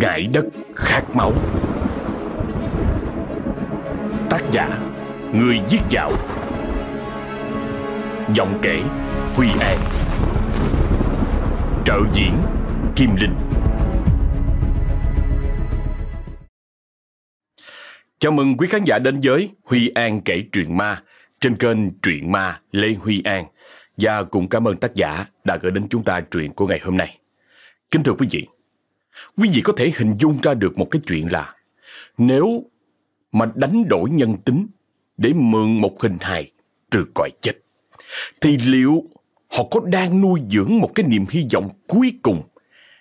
Ngại đất khát máu. Tác giả Người giết dạo. Giọng kể Huy An. Trợ diễn Kim Linh. Chào mừng quý khán giả đến với Huy An kể truyện ma trên kênh Truyện Ma Lê Huy An. Và cũng cảm ơn tác giả đã gửi đến chúng ta truyện của ngày hôm nay. Kính thưa quý vị, quý vị có thể hình dung ra được một cái chuyện là nếu mà đánh đổi nhân tính để mượn một hình hài từ cõi chết, thì liệu họ có đang nuôi dưỡng một cái niềm hy vọng cuối cùng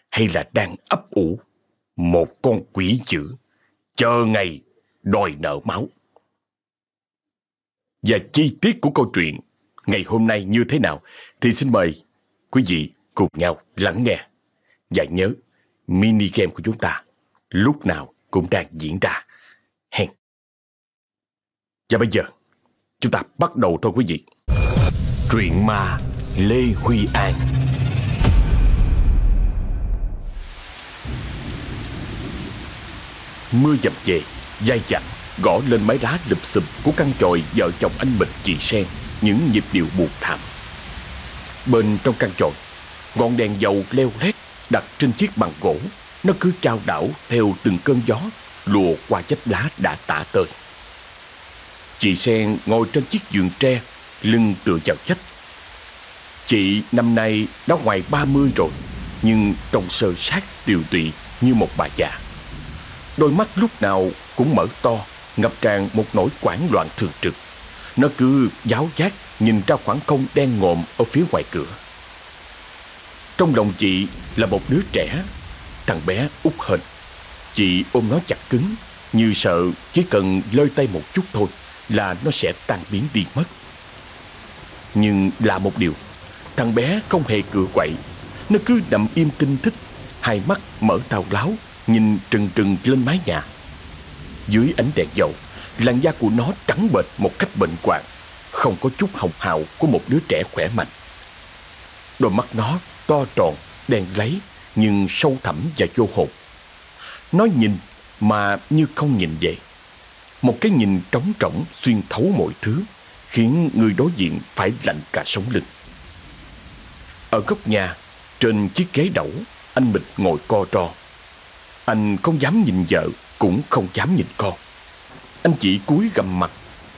hay là đang ấp ủ một con quỷ dữ chờ ngày đòi nợ máu? Và chi tiết của câu chuyện ngày hôm nay như thế nào thì xin mời quý vị cùng nhau lắng nghe. Và nhớ, mini game của chúng ta lúc nào cũng đang diễn ra. Hẹn. Và bây giờ, chúng ta bắt đầu thôi quý vị. Truyện ma Lê Huy An Mưa dập về, dai dẳng gõ lên mái đá lụp xụp của căn chòi vợ chồng anh bình chị Sen những nhịp điệu buồn thảm. Bên trong căn chòi, ngọn đèn dầu leo lét đặt trên chiếc bàn gỗ, nó cứ trao đảo theo từng cơn gió lùa qua vách lá đã tả tơi. Chị Sen ngồi trên chiếc giường tre, lưng tựa vào chách. Chị năm nay đã ngoài 30 rồi, nhưng trông sơ sát tiều tụy như một bà già. Đôi mắt lúc nào cũng mở to, ngập tràn một nỗi quảng loạn thường trực. Nó cứ giáo giác nhìn ra khoảng không đen ngòm ở phía ngoài cửa. Trong lòng chị là một đứa trẻ, thằng bé út hên. Chị ôm nó chặt cứng, như sợ chỉ cần lơi tay một chút thôi là nó sẽ tan biến đi mất. Nhưng là một điều, thằng bé không hề cựa quậy, nó cứ nằm im tinh thích, hai mắt mở tào láo, nhìn trừng trừng lên mái nhà. Dưới ánh đèn dầu, làn da của nó trắng bệch một cách bệnh quạng, không có chút hồng hào của một đứa trẻ khỏe mạnh. Đôi mắt nó to tròn, đen lấy, nhưng sâu thẳm và vô hồn. Nó nhìn mà như không nhìn vậy. Một cái nhìn trống trỏng xuyên thấu mọi thứ, khiến người đối diện phải lạnh cả sống lưng. Ở góc nhà, trên chiếc ghế đẩu, anh bịch ngồi co ro. Anh không dám nhìn vợ, cũng không dám nhìn con. Anh chỉ cúi gầm mặt,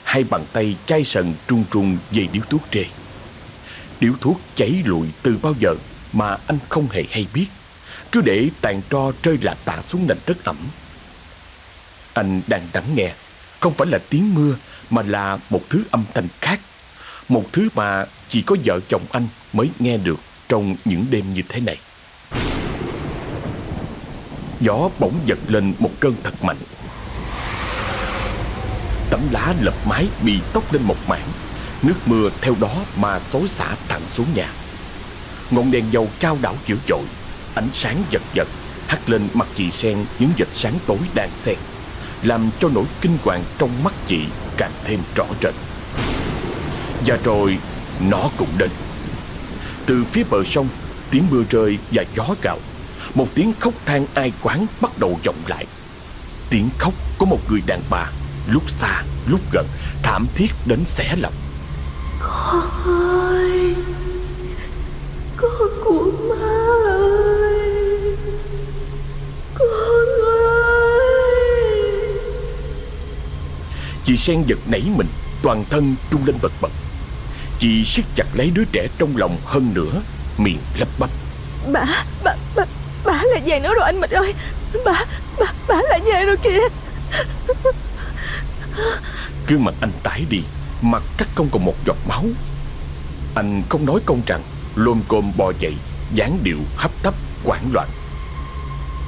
hai bàn tay chai sần trung trung về điếu thuốc trê. Điếu thuốc cháy lụi từ bao giờ mà anh không hề hay biết, cứ để tàn tro rơi lạ tả xuống nền đất ẩm. Anh đang lắng nghe, không phải là tiếng mưa mà là một thứ âm thanh khác, một thứ mà chỉ có vợ chồng anh mới nghe được trong những đêm như thế này. Gió bỗng giật lên một cơn thật mạnh. Tấm lá lợp mái bị tốc lên một mảng. Nước mưa theo đó mà xối xả thẳng xuống nhà. Ngọn đèn dầu cao đảo dữ dội, Ánh sáng giật giật, Hắt lên mặt chị Sen những vệt sáng tối đang xen, Làm cho nỗi kinh hoàng trong mắt chị càng thêm rõ rệt. Và rồi, nó cũng đến. Từ phía bờ sông, Tiếng mưa rơi và gió gạo một tiếng khóc than ai quán bắt đầu vọng lại. Tiếng khóc của một người đàn bà, Lúc xa, lúc gần, Thảm thiết đến xé lòng. Con ơi! Con của má ơi Con ơi Chị Sen giật nảy mình Toàn thân trung lên bật bật Chị siết chặt lấy đứa trẻ trong lòng hơn nữa Miệng lắp bắp. Bà, bà, bà, Bà là về nữa rồi anh Mịch ơi. Bà, bà, bà là về rồi kìa. Gương mặt anh tái đi Mặt cắt không còn một giọt máu. Anh không nói công rằng Lôm côm bò dậy, dáng điệu hấp tấp hoảng loạn.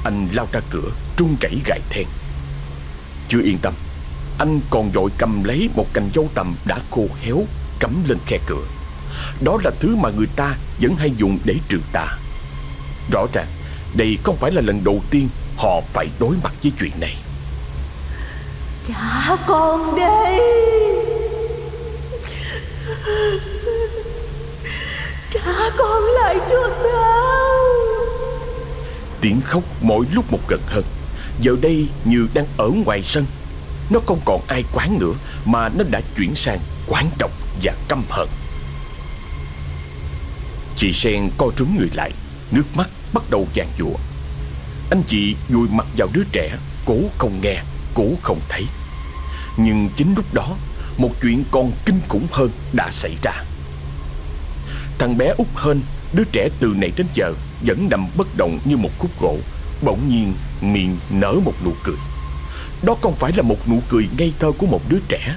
Anh lao ra cửa, Trung chảy gài then. Chưa yên tâm, Anh còn vội cầm lấy một cành dâu tầm đã khô héo, Cắm lên khe cửa. Đó là thứ mà người ta vẫn hay dùng để trừ tà. Rõ ràng, đây không phải là lần đầu tiên họ phải đối mặt với chuyện này. Trả con đây Thả con lại cho tao. Tiếng khóc mỗi lúc một gần hơn. Giờ đây như đang ở ngoài sân. Nó không còn ai quán nữa, Mà nó đã chuyển sang quán độc và căm hận Chị Sen co trúng người lại, Nước mắt bắt đầu vàng dụa Anh chị vùi mặt vào đứa trẻ, Cố không nghe, Cố không thấy. Nhưng chính lúc đó, Một chuyện còn kinh khủng hơn đã xảy ra. Thằng bé út hên, Đứa trẻ từ nãy đến giờ, Vẫn nằm bất động như một khúc gỗ. Bỗng nhiên, miệng nở một nụ cười. Đó không phải là một nụ cười ngây thơ của một đứa trẻ.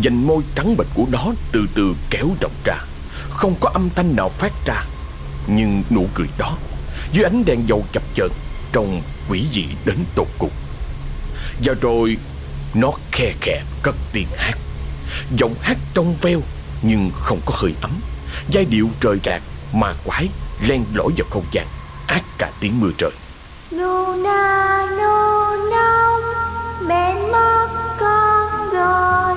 Dành môi trắng bệch của nó từ từ kéo động ra. Không có âm thanh nào phát ra. Nhưng nụ cười đó, Dưới ánh đèn dầu chập chờn, Trông quỷ dị đến tột cùng. Và rồi, Nó khe khẽ cất tiếng hát. Giọng hát trong veo, Nhưng không có hơi ấm. Giai điệu trời rạc Ma quái len lỏi vào không gian Ác cả tiếng mưa trời. Nô na nô nông Mẹ mất con rồi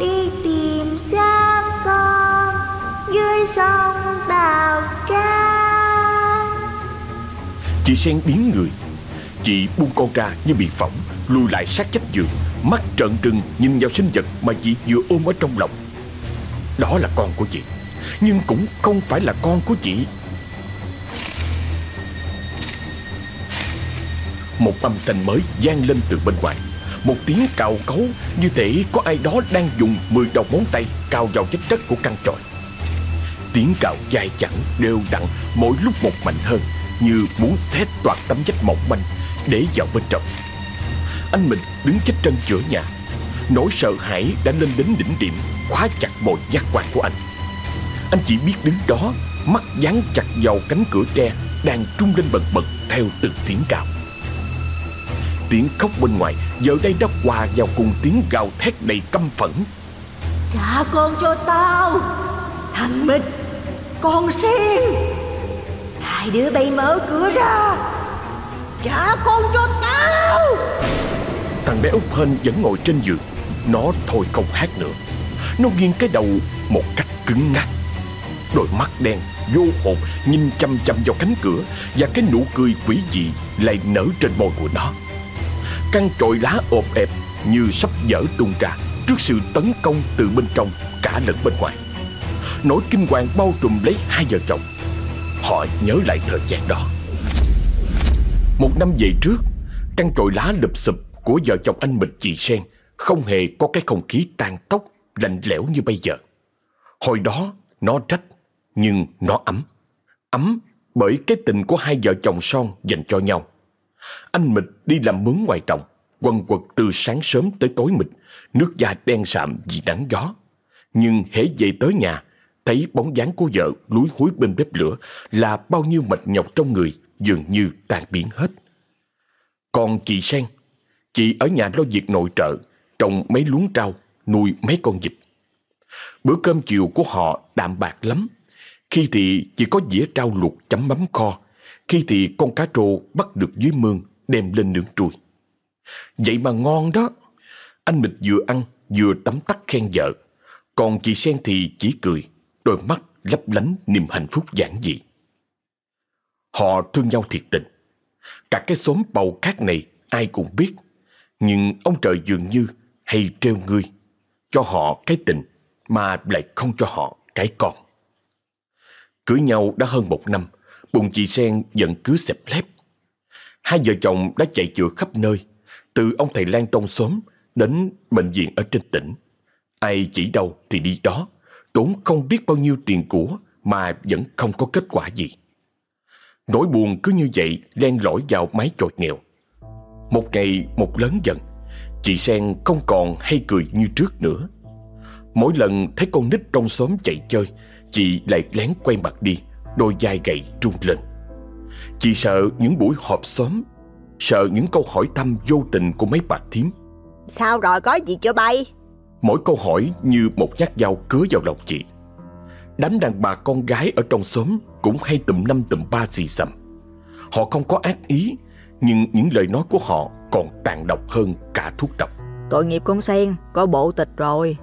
Đi tìm xa con Dưới sông Đào Ca Chị Sen biến người Chị buông con ra như bị phỏng Lùi lại sát chết giường Mắt trợn trừng nhìn vào sinh vật Mà chị vừa ôm ở trong lòng. Đó là con của chị nhưng cũng không phải là con của chị. Một âm thanh mới vang lên từ bên ngoài. Một tiếng cào cấu Như thể có ai đó đang dùng 10 đầu ngón tay Cào vào vết đất của căn tròi. Tiếng cào dài chẳng đều đặn, Mỗi lúc một mạnh hơn, Như muốn xét toạc tấm vách mỏng manh Để vào bên trong. Anh mình đứng chết chân giữa nhà. Nỗi sợ hãi đã lên đến đỉnh điểm, Khóa chặt mọi giác quan của anh. Anh chỉ biết đứng đó Mắt dán chặt vào cánh cửa tre Đang trung lên bần bật theo từng tiếng cào Tiếng khóc bên ngoài giờ đây đã hòa vào cùng tiếng gào thét đầy căm phẫn. Trả con cho tao Thằng Mịch Con Sen Hai đứa bay mở cửa ra Trả con cho tao. Thằng bé út hên vẫn ngồi trên giường Nó thôi không hát nữa. Nó nghiêng cái đầu một cách cứng ngắc Đôi mắt đen, vô hồn, nhìn chăm chăm vào cánh cửa Và cái nụ cười quỷ dị lại nở trên môi của nó. Căn chồi lá ộp ẹp như sắp dở tung ra Trước sự tấn công từ bên trong cả lẫn bên ngoài. Nỗi kinh hoàng bao trùm lấy hai vợ chồng. Họ nhớ lại thời gian đó. Một năm về trước, Căn chồi lá lụp xụp của vợ chồng anh Mịch chị Sen Không hề có cái không khí tan tóc Lạnh lẽo như bây giờ. Hồi đó, nó trách nhưng nó ấm. Ấm bởi cái tình của hai vợ chồng son dành cho nhau. Anh Mịch đi làm mướn ngoài trồng, Quần quật từ sáng sớm tới tối mịt, Nước da đen sạm vì nắng gió. Nhưng hễ về tới nhà, Thấy bóng dáng của vợ lúi húi bên bếp lửa Là bao nhiêu mệt nhọc trong người, Dường như tan biến hết. Còn chị Sen, Chị ở nhà lo việc nội trợ, Trồng mấy luống rau, Nuôi mấy con vịt. Bữa cơm chiều của họ đạm bạc lắm. Khi thì chỉ có dĩa rau luộc chấm mắm kho. Khi thì con cá trô bắt được dưới mương, Đem lên nướng trui Vậy mà ngon đó. Anh Mịch vừa ăn, vừa tắm tắt khen vợ. Còn chị Sen thì chỉ cười, Đôi mắt lấp lánh niềm hạnh phúc giản dị. Họ thương nhau thiệt tình. Cả cái xóm bầu cát này ai cũng biết. Nhưng ông trời dường như hay treo ngươi. Cho họ cái tình Mà lại không cho họ cái con. Cưới nhau đã hơn một năm Bụng chị Sen vẫn cứ xẹp lép Hai vợ chồng đã chạy chữa khắp nơi từ ông thầy lang trong xóm đến bệnh viện ở trên tỉnh. Ai chỉ đâu thì đi đó, tốn không biết bao nhiêu tiền của mà vẫn không có kết quả gì. Nỗi buồn cứ như vậy len lỏi vào mái chòi nghèo. Một ngày một lớn dần, chị Sen không còn hay cười như trước nữa. Mỗi lần thấy con nít trong xóm chạy chơi, chị lại lén quay mặt đi, đôi vai gầy trung lên. Chị sợ những buổi họp xóm Sợ những câu hỏi thăm vô tình của mấy bà thím. Sao rồi có gì cho bay? Mỗi câu hỏi như một nhát dao cứa vào lòng chị. Đám đàn bà con gái ở trong xóm Cũng hay tùm năm tùm ba xì xầm. Họ không có ác ý Nhưng những lời nói của họ còn tàn độc hơn cả thuốc độc. Tội nghiệp con sen Có bộ tịch rồi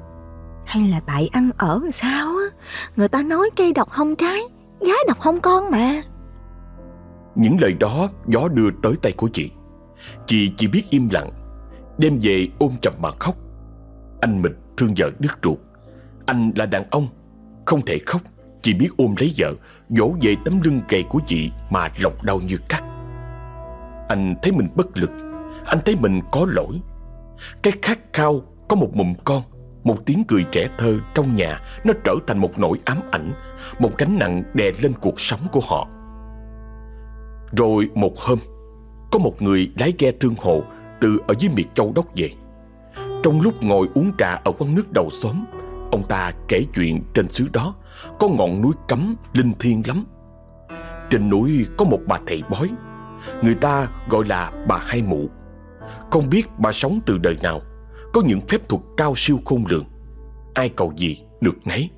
hay là tại anh ở sao á? Người ta nói cây độc không trái Gái độc không con mà. Những lời đó gió đưa tới tay của chị. Chị chỉ biết im lặng, Đem về ôm chầm mà khóc. Anh Mịch thương vợ đứt ruột. Anh là đàn ông, Không thể khóc, Chỉ biết ôm lấy vợ, vỗ về tấm lưng gầy của chị Mà lòng đau như cắt. Anh thấy mình bất lực, Anh thấy mình có lỗi. Cái khát khao có một mụn con một tiếng cười trẻ thơ trong nhà, Nó trở thành một nỗi ám ảnh, Một gánh nặng đè lên cuộc sống của họ. Rồi một hôm, Có một người lái ghe thương hộ Từ ở dưới miệt châu đốc về. Trong lúc ngồi uống trà ở quán nước đầu xóm, Ông ta kể chuyện trên xứ đó, Có ngọn núi cấm linh thiêng lắm. Trên núi có một bà thầy bói, Người ta gọi là bà Hai Mụ. Không biết bà sống từ đời nào. Có những phép thuật cao siêu khôn lường. Ai cầu gì được nấy.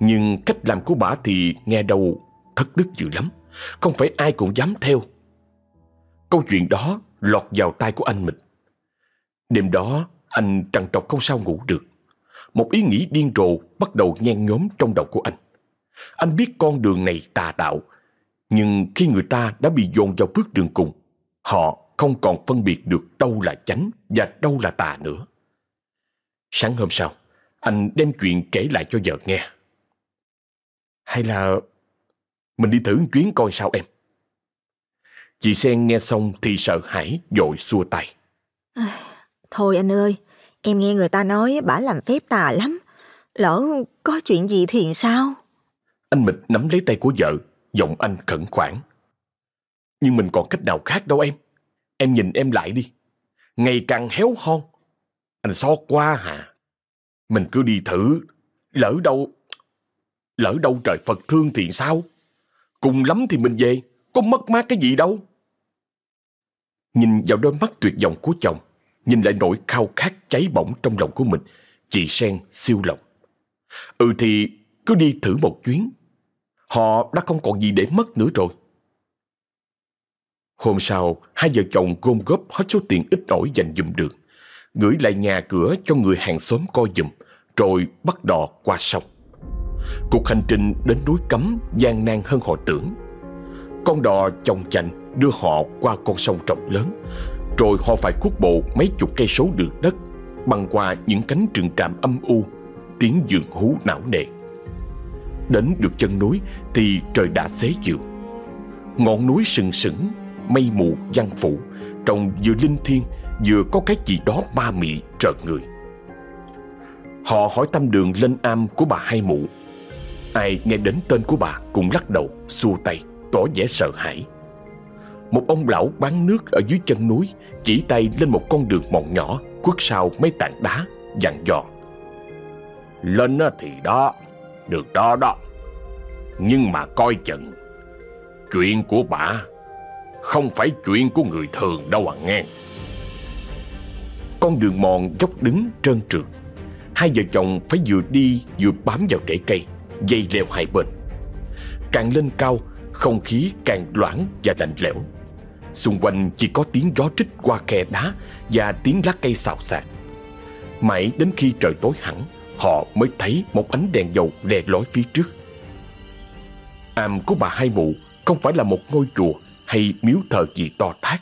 Nhưng cách làm của bà thì nghe đâu thất đức dữ lắm. Không phải ai cũng dám theo. Câu chuyện đó lọt vào tai của anh mình. Đêm đó anh trằn trọc không sao ngủ được. Một ý nghĩ điên rồ bắt đầu nhen nhóm trong đầu của anh. Anh biết con đường này tà đạo, nhưng khi người ta đã bị dồn vào bước đường cùng, họ không còn phân biệt được đâu là chánh và đâu là tà nữa. Sáng hôm sau, anh đem chuyện kể lại cho vợ nghe. Hay là mình đi thử chuyến coi sao em? Chị Sen nghe xong thì sợ hãi dội xua tay. À, thôi anh ơi, Em nghe người ta nói bà làm phép tà lắm. Lỡ có chuyện gì thì sao? Anh Mịch nắm lấy tay của vợ, giọng anh khẩn khoản. Nhưng mình còn cách nào khác đâu em. Em nhìn em lại đi. Ngày càng héo hon. Anh xót quá hả? Mình cứ đi thử. Lỡ đâu... Lỡ đâu trời Phật thương thì sao? Cùng lắm thì mình về. Có mất mát cái gì đâu. Nhìn vào đôi mắt tuyệt vọng của chồng, Nhìn lại nỗi khao khát cháy bỏng trong lòng của mình Chị Sen siêu lòng Ừ thì cứ đi thử một chuyến Họ đã không còn gì để mất nữa rồi Hôm sau Hai vợ chồng gom góp hết số tiền ít ỏi dành dùm được Gửi lại nhà cửa cho người hàng xóm coi dùm, Rồi bắt đò qua sông. Cuộc hành trình đến núi cấm gian nan hơn họ tưởng. Con đò chồng chành đưa họ qua con sông rộng lớn, rồi họ phải cuốc bộ mấy chục cây số đường đất, Băng qua những cánh rừng tràm âm u, Tiếng dường hú não nề. Đến được chân núi Thì trời đã xế chiều. Ngọn núi sừng sững, Mây mù, giăng phủ Trông vừa linh thiêng Vừa có cái gì đó ma mị trợn người. Họ hỏi tâm đường lên am của bà hai mụ. Ai nghe đến tên của bà cũng lắc đầu, xua tay, tỏ vẻ sợ hãi. Một ông lão bán nước ở dưới chân núi Chỉ tay lên một con đường mòn nhỏ Quất sau mấy tảng đá Dặn dò. Lên thì đó Được đó đó. Nhưng mà coi chừng Chuyện của bà Không phải chuyện của người thường đâu à nghe. Con đường mòn dốc đứng trơn trượt. Hai vợ chồng phải vừa đi vừa bám vào rễ cây, Dây leo hai bên. Càng lên cao, Không khí càng loãng và lạnh lẽo. Xung quanh chỉ có tiếng gió trích qua khe đá Và tiếng lá cây xào xạc. Mãi đến khi trời tối hẳn, Họ mới thấy một ánh đèn dầu đè lói phía trước. Am của bà hai mụ Không phải là một ngôi chùa Hay miếu thờ gì to thác.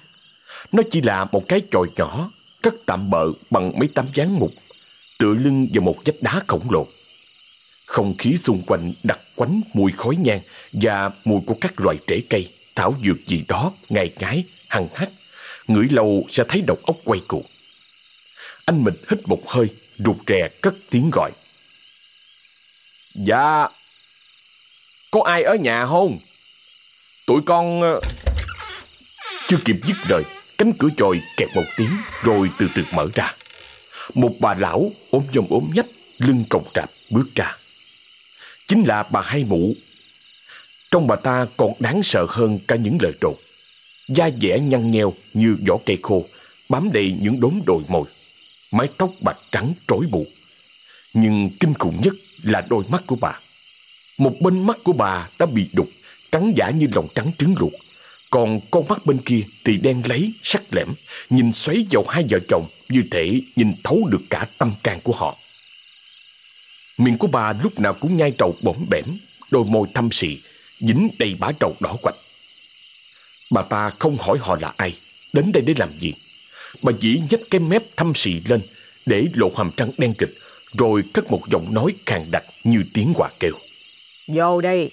Nó chỉ là một cái chòi nhỏ Cất tạm bợ bằng mấy tấm gián mục Tựa lưng vào một vách đá khổng lồ Không khí xung quanh đặc quánh mùi khói nhang Và mùi của các loài rễ cây thảo dược gì đó ngày ngái, hằng hắt, ngửi lâu sẽ thấy đầu óc quay cuồng. Anh mình hít một hơi, rụt rè cất tiếng gọi. Dạ, có ai ở nhà không? Tụi con... Ờ, chưa kịp dứt lời, cánh cửa chòi kẹt một tiếng rồi từ từ mở ra. Một bà lão ốm nhom ốm nhách, lưng còng trạp bước ra. Chính là bà hai mụ trong bà ta còn đáng sợ hơn cả những lời đồn. Da dẻ nhăn nheo như vỏ cây khô, bám đầy những đốm đồi mồi. Mái tóc bạc trắng trối bù. Nhưng kinh khủng nhất là đôi mắt của bà. Một bên mắt của bà đã bị đục, trắng giả như lòng trắng trứng luộc. Còn con mắt bên kia thì đen lấy, sắc lẻm, nhìn xoáy vào hai vợ chồng như thể nhìn thấu được cả tâm can của họ. Miệng của bà lúc nào cũng nhai trầu bỏng bẻm, đôi môi thâm xị, dính đầy bã trầu đỏ quạch. Bà ta không hỏi họ là ai, đến đây để làm gì. Bà chỉ nhếch cái mép thâm xì lên để lộ hàm trăng đen kịch, rồi cất một giọng nói khàn đặc như tiếng quả kêu. Vô đây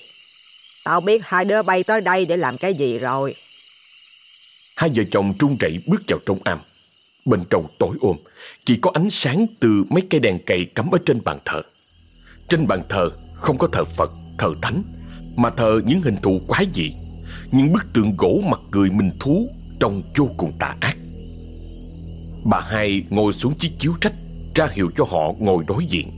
tao biết hai đứa bay tới đây để làm cái gì rồi. Hai vợ chồng trung rẩy bước vào trong am. Bên trong tối ôm, chỉ có ánh sáng từ mấy cây đèn cầy cắm ở trên bàn thờ. Trên bàn thờ không có thờ Phật, thờ Thánh, mà thờ những hình thù quái dị, những bức tượng gỗ mặt cười mình thú trông vô cùng tà ác. Bà hai ngồi xuống chiếc chiếu trách, ra hiệu cho họ ngồi đối diện.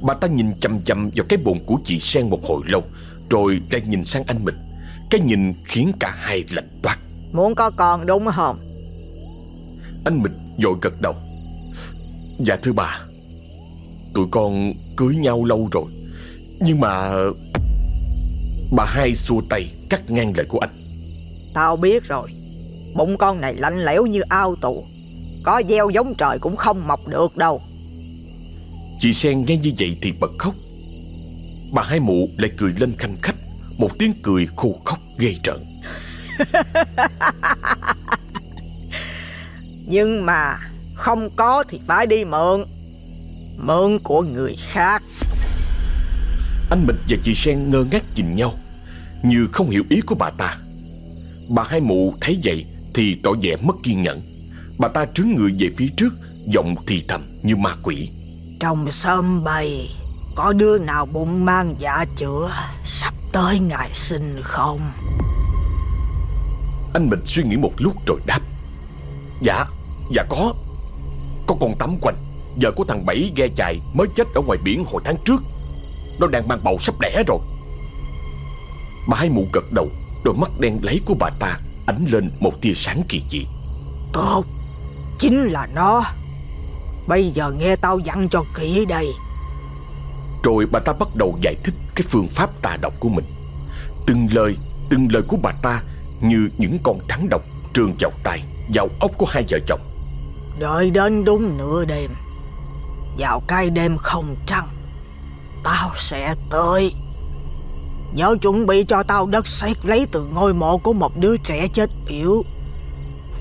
Bà ta nhìn chăm chăm vào cái bồn của chị Sen một hồi lâu, rồi lại nhìn sang anh mình. Cái nhìn khiến cả hai lạnh toát. Muốn có con đúng không? Anh Mịch vội gật đầu Dạ thưa bà Tụi con cưới nhau lâu rồi Nhưng mà Bà hai xua tay cắt ngang lời của anh Tao biết rồi Bụng con này lạnh lẽo như ao tù Có gieo giống trời cũng không mọc được đâu Chị Sen nghe như vậy thì bật khóc Bà hai mụ lại cười lên khanh khách Một tiếng cười khô khóc ghê rợn Nhưng mà không có thì phải đi mượn Mượn của người khác. Anh Mịch và chị Sen ngơ ngác nhìn nhau Như không hiểu ý của bà ta. Bà hai mụ thấy vậy Thì tỏ vẻ mất kiên nhẫn. Bà ta trướng người về phía trước Giọng thì thầm như ma quỷ. Trong sớm bầy Có đứa nào bụng mang dạ chữa Sắp tới ngày sinh không? Anh Mịch suy nghĩ một lúc rồi đáp. Dạ, dạ có. Có con tắm quanh Vợ của thằng Bảy ghe chạy Mới chết ở ngoài biển hồi tháng trước. Nó đang mang bầu sắp đẻ rồi. Bà hai mụ gật đầu Đôi mắt đen lấy của bà ta Ánh lên một tia sáng kỳ dị. Tốt Chính là nó. Bây giờ nghe tao dặn cho kỹ đây rồi bà ta bắt đầu giải thích Cái phương pháp tà độc của mình. Từng lời, từng lời của bà ta Như những con trắng độc Trường vào tay, vào ốc của hai vợ chồng. Đợi đến đúng nửa đêm Vào cái đêm không trăng Tao sẽ tới. Nhớ chuẩn bị cho tao đất sét lấy từ ngôi mộ của một đứa trẻ chết yếu.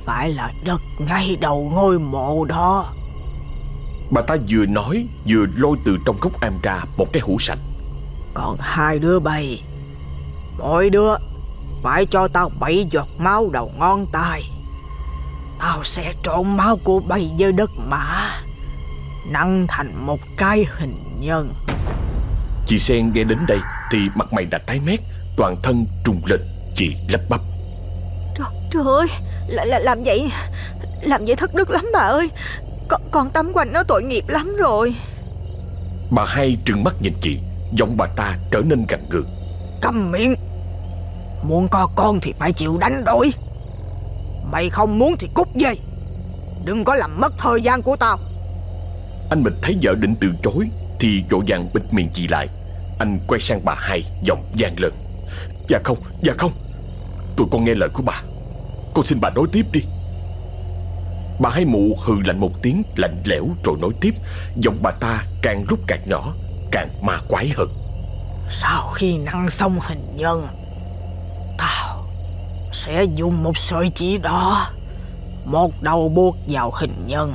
Phải là đất ngay đầu ngôi mộ đó. Bà ta vừa nói Vừa lôi từ trong gốc am ra Một cái hũ sành Còn hai đứa bay. Mỗi đứa Phải cho tao bảy giọt máu đầu ngón tay. Tao sẽ trộn máu của bay với đất mã Nặng thành một cái hình nhân. Chị Sen nghe đến đây Thì mặt mày đã tái mét Toàn thân trùng lên Chị lắp bắp. Trời, trời ơi là, là, Làm vậy Làm vậy thất đức lắm bà ơi Con, con tắm quanh nó tội nghiệp lắm rồi. Bà hai trừng mắt nhìn chị Giọng bà ta trở nên gằn gừ. Câm miệng. Muốn có con thì phải chịu đánh đổi. Mày không muốn thì cút về. Đừng có làm mất thời gian của tao. Anh Mịch thấy vợ định từ chối Thì vội vàng bịt miệng chị lại. Anh quay sang bà hai Giọng vang lên. Dạ không, dạ không. Tụi con nghe lời của bà. Con xin bà nói tiếp đi Bà hai mụ hừ lạnh một tiếng, lạnh lẽo rồi nói tiếp, Giọng bà ta càng lúc càng nhỏ, Càng ma quái hơn. Sau khi nặng xong hình nhân, Tao sẽ dùng một sợi chỉ đỏ Một đầu buộc vào hình nhân,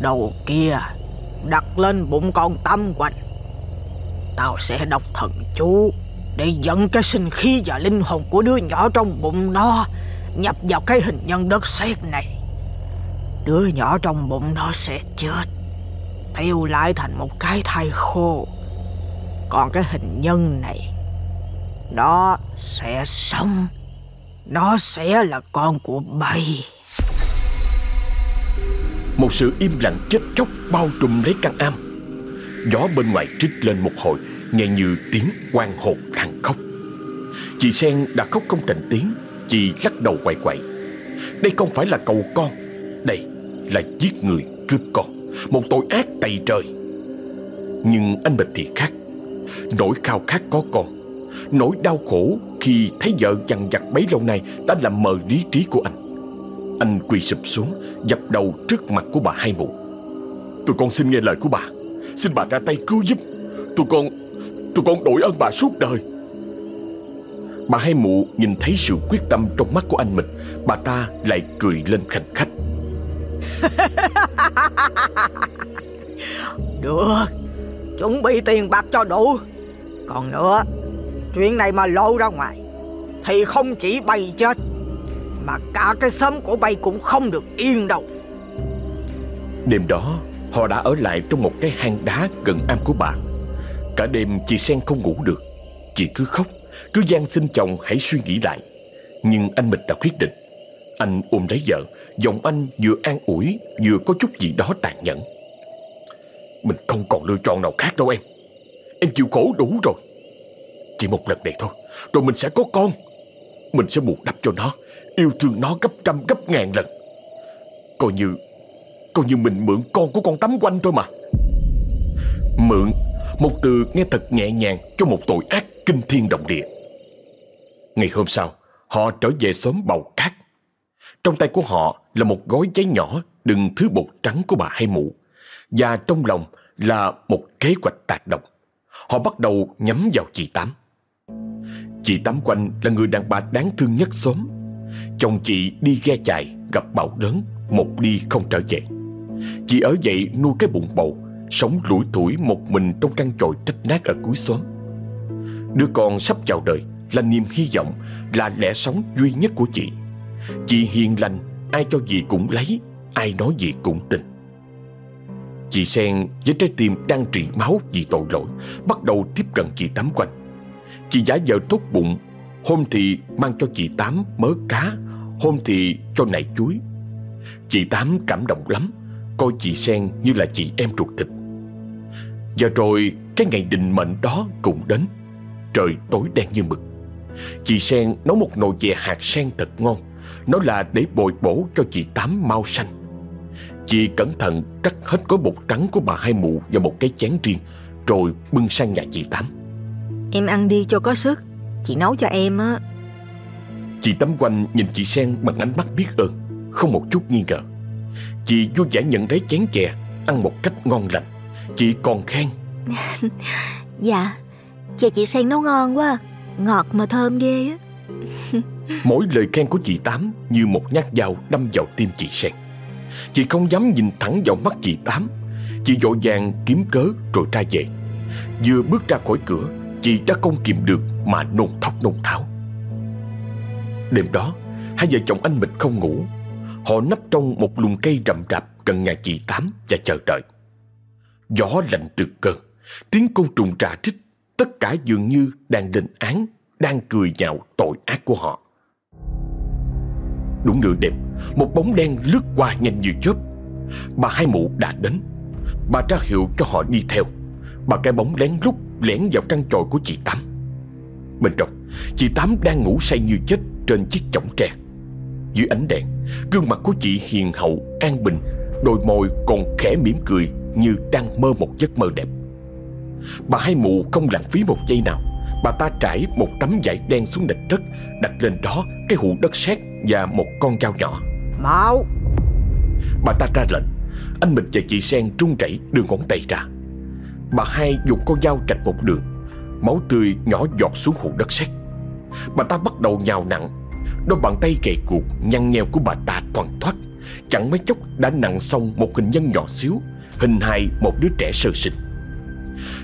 Đầu kia đặt lên bụng con tâm quanh Tao sẽ đọc thần chú Để dẫn cái sinh khí và linh hồn của đứa nhỏ trong bụng nó Nhập vào cái hình nhân đất sét này. Đứa nhỏ trong bụng nó sẽ chết. Thiêu lại thành một cái thai khô. Còn cái hình nhân này, Nó sẽ sống. Nó sẽ là con của bay. Một sự im lặng chết chóc bao trùm lấy căn am. Gió bên ngoài trích lên một hồi, Nghe như tiếng quan hồn than khóc Chị Sen đã khóc không thành tiếng, Chị lắc đầu quậy quậy. Đây không phải là cầu con, Đây là giết người cướp con, Một tội ác tày trời. Nhưng anh Bịch thì khác. Nỗi khao khát có con Nỗi đau khổ khi thấy vợ dằn vặt bấy lâu nay Đã làm mờ lý trí của anh. Anh quỳ sụp xuống, Dập đầu trước mặt của bà hai mụ. Tụi con xin nghe lời của bà. Xin bà ra tay cứu giúp. Tụi con Tụi con đổi ơn bà suốt đời. Bà hai mụ nhìn thấy sự quyết tâm trong mắt của anh mình, Bà ta lại cười lên khanh khách. Được, Chuẩn bị tiền bạc cho đủ. Còn nữa, Chuyện này mà lộ ra ngoài, Thì không chỉ bay chết Mà cả cái xóm của bay cũng không được yên đâu. Đêm đó, Họ đã ở lại trong một cái hang đá gần am của bà. Cả đêm chị Sen không ngủ được. Chị cứ khóc, Cứ gian xin chồng hãy suy nghĩ lại. Nhưng anh Mịch đã quyết định anh ôm lấy vợ, Giọng anh vừa an ủi, Vừa có chút gì đó tàn nhẫn. Mình không còn lựa chọn nào khác đâu em. Em chịu khổ đủ rồi. Chỉ một lần này thôi, Rồi mình sẽ có con. Mình sẽ bù đắp cho nó, Yêu thương nó gấp trăm gấp ngàn lần. Coi như Coi như mình mượn con của con tắm quanh thôi mà. Mượn, Một từ nghe thật nhẹ nhàng Cho một tội ác kinh thiên động địa. Ngày hôm sau, Họ trở về xóm bầu cát. Trong tay của họ là một gói giấy nhỏ Đựng thứ bột trắng của bà hai mụ. Và trong lòng là một kế hoạch tạc động Họ bắt đầu nhắm vào chị Tám. Chị Tám Quanh là người đàn bà đáng thương nhất xóm. Chồng chị đi ghe chạy gặp bão lớn Một đi không trở về. Chị ở dậy nuôi cái bụng bầu, Sống lủi thủi một mình trong căn chòi trách nát ở cuối xóm. Đứa con sắp chào đời là niềm hy vọng, Là lẽ sống duy nhất của chị. Chị hiền lành, Ai cho gì cũng lấy, Ai nói gì cũng tin. Chị Sen với trái tim đang trị máu vì tội lỗi, Bắt đầu tiếp cận chị Tám quanh. Chị giả vờ tốt bụng, Hôm thì mang cho chị Tám mớ cá, Hôm thì cho nải chuối. Chị Tám cảm động lắm, Coi chị Sen như là chị em ruột thịt. Giờ rồi cái ngày định mệnh đó cũng đến, Trời tối đen như mực. Chị Sen nấu một nồi chè hạt sen thật ngon. Nó là để bồi bổ cho chị Tám mau xanh. Chị cẩn thận cắt hết gói bột trắng của bà hai mụ vào một cái chén riêng Rồi bưng sang nhà chị Tám. Em ăn đi cho có sức. Chị nấu cho em á. Chị Tám quanh nhìn chị Sen bằng ánh mắt biết ơn Không một chút nghi ngờ. Chị vui vẻ nhận lấy chén chè Ăn một cách ngon lành. Chị còn khen. Dạ Chè chị Sen nấu ngon quá Ngọt mà thơm ghê á Mỗi lời khen của chị Tám Như một nhát dao đâm vào tim chị Sen. Chị không dám nhìn thẳng vào mắt chị Tám. Chị vội vàng kiếm cớ rồi ra về. Vừa bước ra khỏi cửa Chị đã không kìm được mà nôn thóc nôn tháo. Đêm đó Hai vợ chồng anh Mịch không ngủ. Họ nấp trong một luồng cây rậm rạp gần nhà chị Tám và chờ đợi. Gió lạnh từ cơn, tiếng côn trùng trà trích, tất cả dường như đang lên án, đang cười nhạo tội ác của họ. Đúng nửa đêm, một bóng đen lướt qua nhanh như chớp. Bà hai mụ đã đến. Bà ra hiệu cho họ đi theo. Bà cái bóng lén lút lẻn vào căn chòi của chị Tám. Bên trong, chị Tám đang ngủ say như chết trên chiếc chõng tre. Dưới ánh đèn Gương mặt của chị hiền hậu, an bình Đôi môi còn khẽ mỉm cười Như đang mơ một giấc mơ đẹp Bà hai mụ không lãng phí một giây nào Bà ta trải một tấm vải đen xuống nền đất Đặt lên đó cái hũ đất sét và một con dao nhỏ. Mau! Bà ta ra lệnh. Anh Mịch và chị Sen trung chảy đưa ngón tay ra. Bà hai dùng con dao trạch một đường. Máu tươi nhỏ giọt xuống hũ đất sét. Bà ta bắt đầu nhào nặng. Đôi bàn tay gầy guộc nhăn nheo của bà ta toàn thoát. Chẳng mấy chốc đã nặng xong một hình nhân nhỏ xíu Hình hài một đứa trẻ sơ sinh.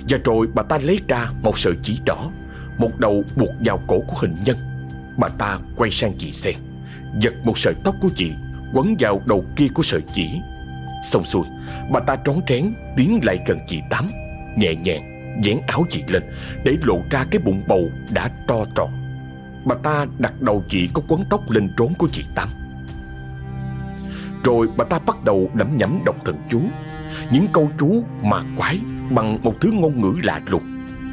Và rồi bà ta lấy ra một sợi chỉ đỏ Một đầu buộc vào cổ của hình nhân. Bà ta quay sang chị Sen Giật một sợi tóc của chị, Quấn vào đầu kia của sợi chỉ. Xong xuôi, Bà ta trón trén tiến lại gần chị Tám, Nhẹ nhàng dán áo chị lên Để lộ ra cái bụng bầu đã to tròn. Bà ta đặt đầu chị có quấn tóc lên trốn của chị Tám. Rồi bà ta bắt đầu đẩm nhẩm đọc thần chú, Những câu chú mà quái bằng một thứ ngôn ngữ lạ lùng,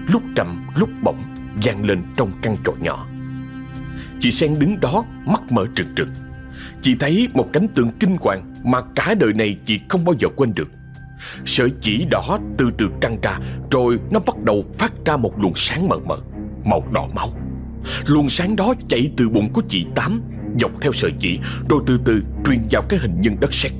Lúc trầm, lúc bỗng vang lên trong căn chòi nhỏ. Chị Sen đứng đó, mắt mở trừng trừng. Chị thấy một cảnh tượng kinh hoàng mà cả đời này chị không bao giờ quên được. Sợi chỉ đỏ từ từ căng ra, Rồi nó bắt đầu phát ra một luồng sáng mờ mờ, Màu đỏ máu. Luồng sáng đó chạy từ bụng của chị Tám, Dọc theo sợi chỉ, Rồi từ từ truyền vào cái hình nhân đất sét.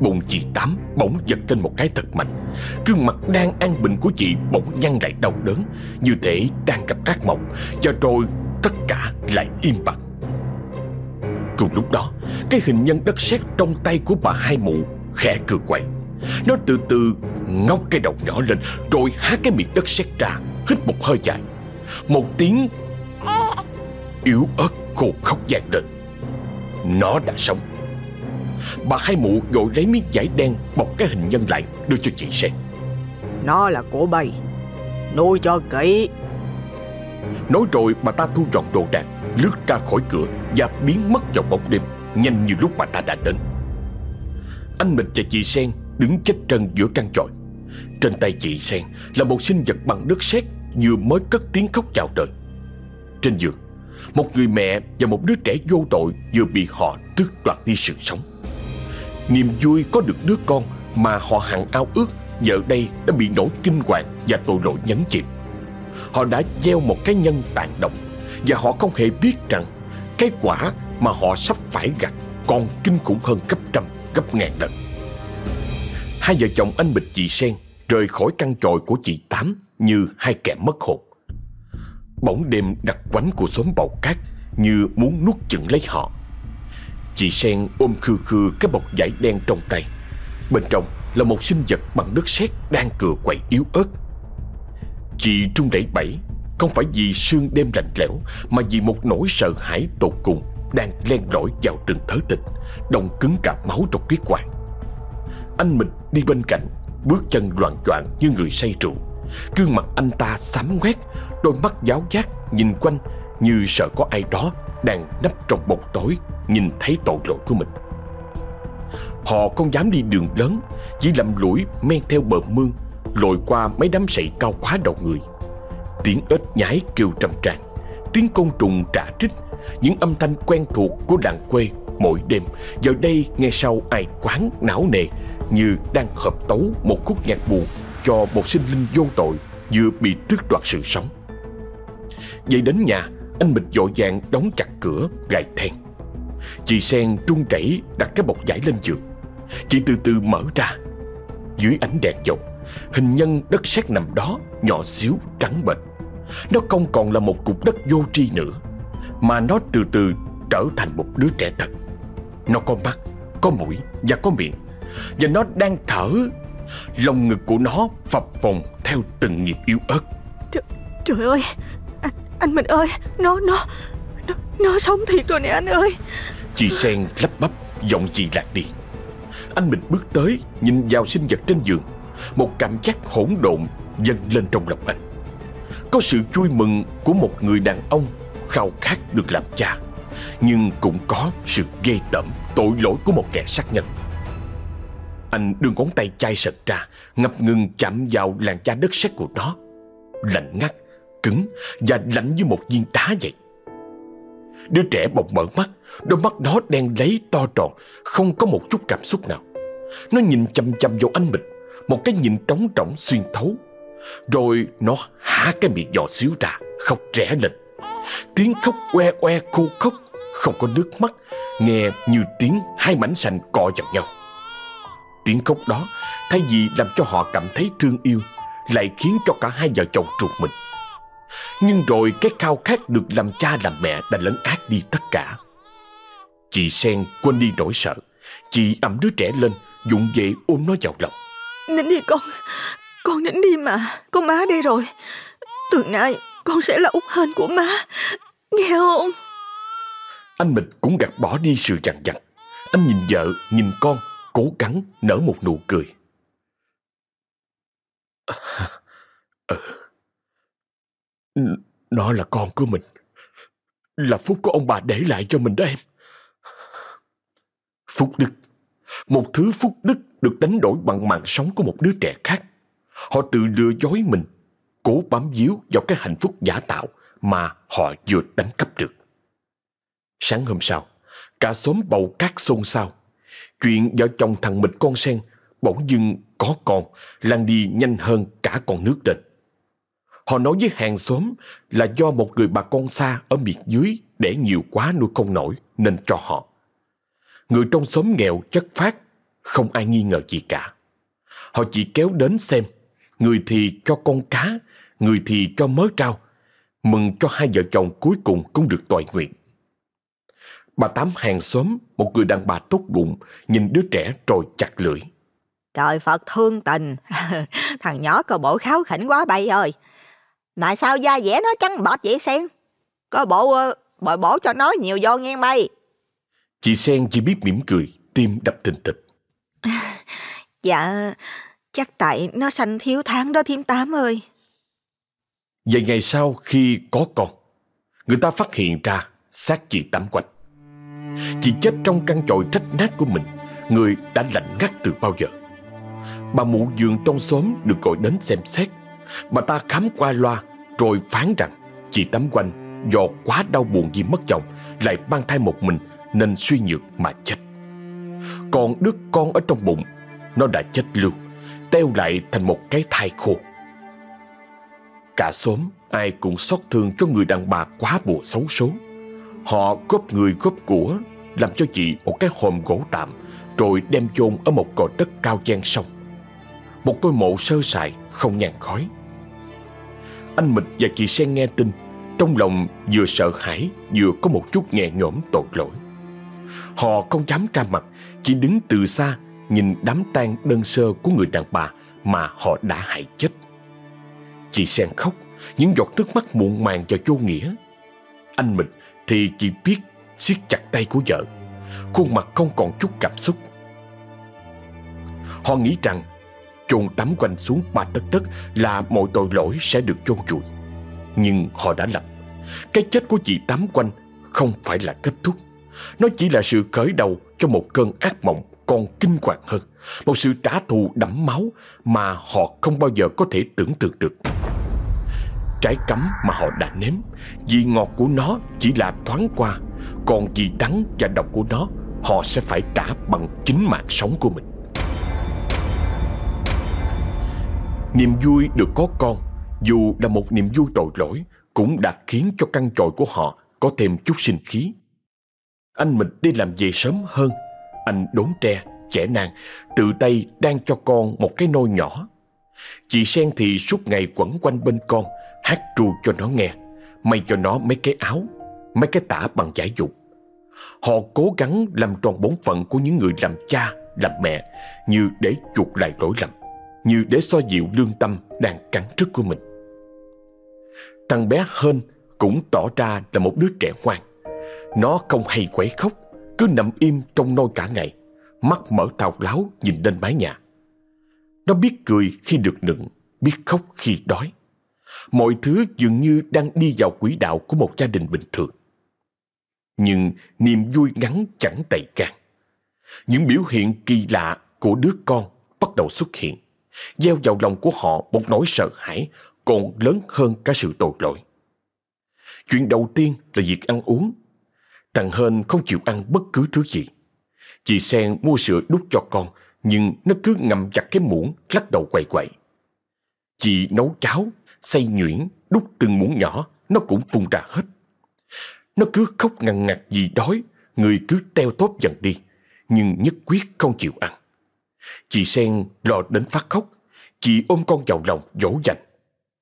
Bụng chị Tám bỗng giật lên một cái thật mạnh. Gương mặt đang an bình của chị bỗng nhăn lại đau đớn, Như thể đang gặp ác mộng. Và rồi tất cả lại im bặt. Cùng lúc đó, Cái hình nhân đất sét trong tay của bà hai mụ Khẽ cười quậy. Nó từ từ ngóc cái đầu nhỏ lên, Rồi há cái miệng đất sét ra, Hít một hơi dài. Một tiếng Yếu ớt khô khóc vang lên. Nó đã sống. Bà hai mụ vội lấy miếng vải đen Bọc cái hình nhân lại đưa cho chị xem. Nó là của bay. Nuôi cho kỹ. Nói rồi bà ta thu dọn đồ đạc, Lướt ra khỏi cửa Và biến mất vào bóng đêm, Nhanh như lúc bà ta đã đến. Anh Mịch và chị Sen đứng chết trân giữa căn chòi Trên tay chị Sen là một sinh vật bằng đất sét Vừa mới cất tiếng khóc chào đời. Trên giường, Một người mẹ và một đứa trẻ vô tội Vừa bị họ tước đoạt đi sự sống. Niềm vui có được đứa con Mà họ hằng ao ước, Giờ đây đã bị nỗi kinh hoàng Và tội lỗi nhấn chìm. Họ đã gieo một cái nhân tàn độc, Và họ không hề biết rằng Cái quả mà họ sắp phải gặt Còn kinh khủng hơn gấp trăm, Gấp ngàn lần. Hai vợ chồng anh Bịch chị Sen Rời khỏi căn chòi của chị Tám Như hai kẻ mất hồn. Bỗng đêm đặc quánh của xóm bầu cát Như muốn nuốt chửng lấy họ. Chị Sen ôm khư khư cái bọc vải đen trong tay. Bên trong là một sinh vật bằng đất sét đang cựa quậy yếu ớt. Chị trung đẩy bẫy Không phải vì sương đêm lạnh lẽo, Mà vì một nỗi sợ hãi tột cùng Đang len lỏi vào từng thớ thịt Đồng cứng cả máu trong huyết quản. Anh mình đi bên cạnh, Bước chân loạn choạng như người say rượu Gương mặt anh ta xám ngoét, Đôi mắt giáo giác nhìn quanh Như sợ có ai đó Đang nấp trong bóng tối, Nhìn thấy tội lỗi của mình Họ không dám đi đường lớn, Chỉ lầm lũi men theo bờ mương Lội qua mấy đám sậy cao quá đầu người. Tiếng ếch nhái kêu trầm tràn Tiếng côn trùng trả trích. Những âm thanh quen thuộc của làng quê mỗi đêm. Giờ đây nghe sau ai quán não nề Như đang hợp tấu một khúc nhạc buồn Cho một sinh linh vô tội Vừa bị tước đoạt sự sống. Vậy đến nhà, Anh Mịch dội vàng đóng chặt cửa, gài then. Chị Sen trung chảy đặt cái bọc giải lên giường. Chị từ từ mở ra. Dưới ánh đèn dầu Hình nhân đất sét nằm đó Nhỏ xíu trắng bệch. Nó không còn là một cục đất vô tri nữa Mà nó từ từ trở thành một đứa trẻ thật. Nó có mắt, có mũi và có miệng Và nó đang thở. Lòng ngực của nó phập phồng theo từng nhịp yếu ớt. Trời, trời ơi anh, anh mình ơi Nó nó nó, nó sống thiệt rồi nè anh ơi. Chị Sen lắp bắp Giọng chị lạc đi. Anh Bình bước tới Nhìn vào sinh vật trên giường một cảm giác hỗn độn dâng lên trong lòng anh. Có sự vui mừng của một người đàn ông Khao khát được làm cha, Nhưng cũng có sự ghê tởm, Tội lỗi của một kẻ sát nhân. Anh đưa ngón tay chai sạch ra, Ngập ngừng chạm vào làn da đất sét của nó, Lạnh ngắt, Cứng Và lạnh như một viên đá vậy. Đứa trẻ bỗng mở mắt, Đôi mắt nó đen lấy to tròn, Không có một chút cảm xúc nào. Nó nhìn chăm chăm vào anh mình. Một cái nhìn trống trỏng xuyên thấu Rồi nó há cái miệng nhỏ xíu ra Khóc trẻ lên Tiếng khóc que que khô khóc Không có nước mắt Nghe như tiếng hai mảnh sành cọ vào nhau Tiếng khóc đó Thay vì làm cho họ cảm thấy thương yêu Lại khiến cho cả hai vợ chồng trụt mình nhưng rồi cái khao khát được làm cha làm mẹ đã lấn át đi tất cả. Chị Sen quên đi nỗi sợ. Chị ẩm đứa trẻ lên, dụng dậy ôm nó vào lòng. Nín đi con, con nín đi mà, có má đây rồi. Từ nay con sẽ là út hên của má, nghe không? Anh Mịch cũng gạt bỏ đi sự chằn chặt. Anh nhìn vợ, nhìn con, cố gắng nở một nụ cười. Ừ. Nó là con của mình. Là phúc của ông bà để lại cho mình đó em. Phúc đức. Một thứ phúc đức được đánh đổi bằng mạng sống của một đứa trẻ khác. Họ tự lừa dối mình, cố bám víu vào cái hạnh phúc giả tạo mà họ vừa đánh cắp được. Sáng hôm sau, cả xóm bầu cát xôn xao. Chuyện vợ chồng thằng Mịch con sen bỗng dưng có con lan đi nhanh hơn cả con nước lên. Họ nói với hàng xóm là do một người bà con xa ở miệt dưới để nhiều quá nuôi không nổi nên cho họ. Người trong xóm nghèo chất phát, Không ai nghi ngờ gì cả. Họ chỉ kéo đến xem, người thì cho con cá, người thì cho mớ trao. Mừng cho hai vợ chồng cuối cùng cũng được toại nguyện. Bà Tám hàng xóm, một người đàn bà tốt bụng, nhìn đứa trẻ rồi chặt lưỡi. Trời Phật thương tình, thằng nhỏ có bộ kháo khỉnh quá bay ơi. Mà sao da dẻ nó trắng bọt vậy Sen? Có bộ ờ, bồi bổ cho nó nhiều vô nghe bay. Chị Sen chỉ biết mỉm cười, tim đập thình thịch. dạ, chắc tại nó sanh thiếu tháng đó thím tám ơi. Vài ngày sau khi có con, người ta phát hiện ra xác chị Tám Quanh. Chị chết trong căn chòi rách nát của mình, người đã lạnh ngắt từ bao giờ. Bà mụ giường trong xóm được gọi đến xem xét. Bà ta khám qua loa rồi phán rằng chị Tám Quanh do quá đau buồn vì mất chồng lại mang thai một mình nên suy nhược mà chết. Còn đứa con ở trong bụng nó đã chết luôn, teo lại thành một cái thai khô. Cả xóm ai cũng xót thương cho người đàn bà quá bùa xấu số. Họ góp người góp của làm cho chị một cái hòm gỗ tạm rồi đem chôn ở một cò đất cao gian sông. Một ngôi mộ sơ sài không nhàn khói. Anh Mịch và chị Sen nghe tin trong lòng vừa sợ hãi Vừa có một chút nhẹ nhõm tội lỗi Họ không dám ra mặt, Chỉ đứng từ xa, Nhìn đám tang đơn sơ của người đàn bà Mà họ đã hại chết. Chị Sen khóc, Những giọt nước mắt muộn màng cho vô nghĩa. Anh mình thì chỉ biết siết chặt tay của vợ. Khuôn mặt không còn chút cảm xúc. Họ nghĩ rằng chôn tắm quanh xuống ba tấc đất là mọi tội lỗi sẽ được chôn vùi. Nhưng họ đã lầm. Cái chết của chị Tám Quanh Không phải là kết thúc. Nó chỉ là sự khởi đầu cho một cơn ác mộng Còn kinh hoàng hơn Một sự trả thù đẫm máu Mà họ không bao giờ có thể tưởng tượng được Trái cấm mà họ đã nếm Vị ngọt của nó chỉ là thoáng qua Còn vị đắng và độc của nó Họ sẽ phải trả bằng chính mạng sống của mình Niềm vui được có con dù là một niềm vui tội lỗi, cũng đã khiến cho căn chòi của họ có thêm chút sinh khí. Anh mình đi làm về sớm hơn, anh đốn tre, chẻ nàng tự tay đang cho con một cái nôi nhỏ. Chị Sen thì suốt ngày quẩn quanh bên con, hát ru cho nó nghe, may cho nó mấy cái áo, mấy cái tả bằng giải dụng. Họ cố gắng làm tròn bổn phận của những người làm cha, làm mẹ, như để chuộc lại lỗi lầm, như để xoa dịu lương tâm đang cắn rứt của mình. Thằng bé Hên cũng tỏ ra là một đứa trẻ ngoan. Nó không hay quấy khóc, cứ nằm im trong nôi cả ngày, mắt mở tào láo nhìn lên mái nhà. Nó biết cười khi được nựng, biết khóc khi đói. Mọi thứ dường như đang đi vào quỹ đạo của một gia đình bình thường. Nhưng niềm vui ngắn chẳng tày can. Những biểu hiện kỳ lạ của đứa con bắt đầu xuất hiện, gieo vào lòng của họ một nỗi sợ hãi còn lớn hơn cả sự tội lỗi. Chuyện đầu tiên là việc ăn uống. Thằng Hên không chịu ăn bất cứ thứ gì. Chị Sen mua sữa đút cho con, nhưng nó cứ ngầm chặt cái muỗng, lắc đầu quậy quậy. Chị nấu cháo, xay nhuyễn, đút từng muỗng nhỏ, nó cũng phun ra hết. Nó cứ khóc ngằn ngặt vì đói, người cứ teo tóp dần đi, nhưng nhất quyết không chịu ăn. Chị Sen lo đến phát khóc, chị ôm con vào lòng dỗ dành.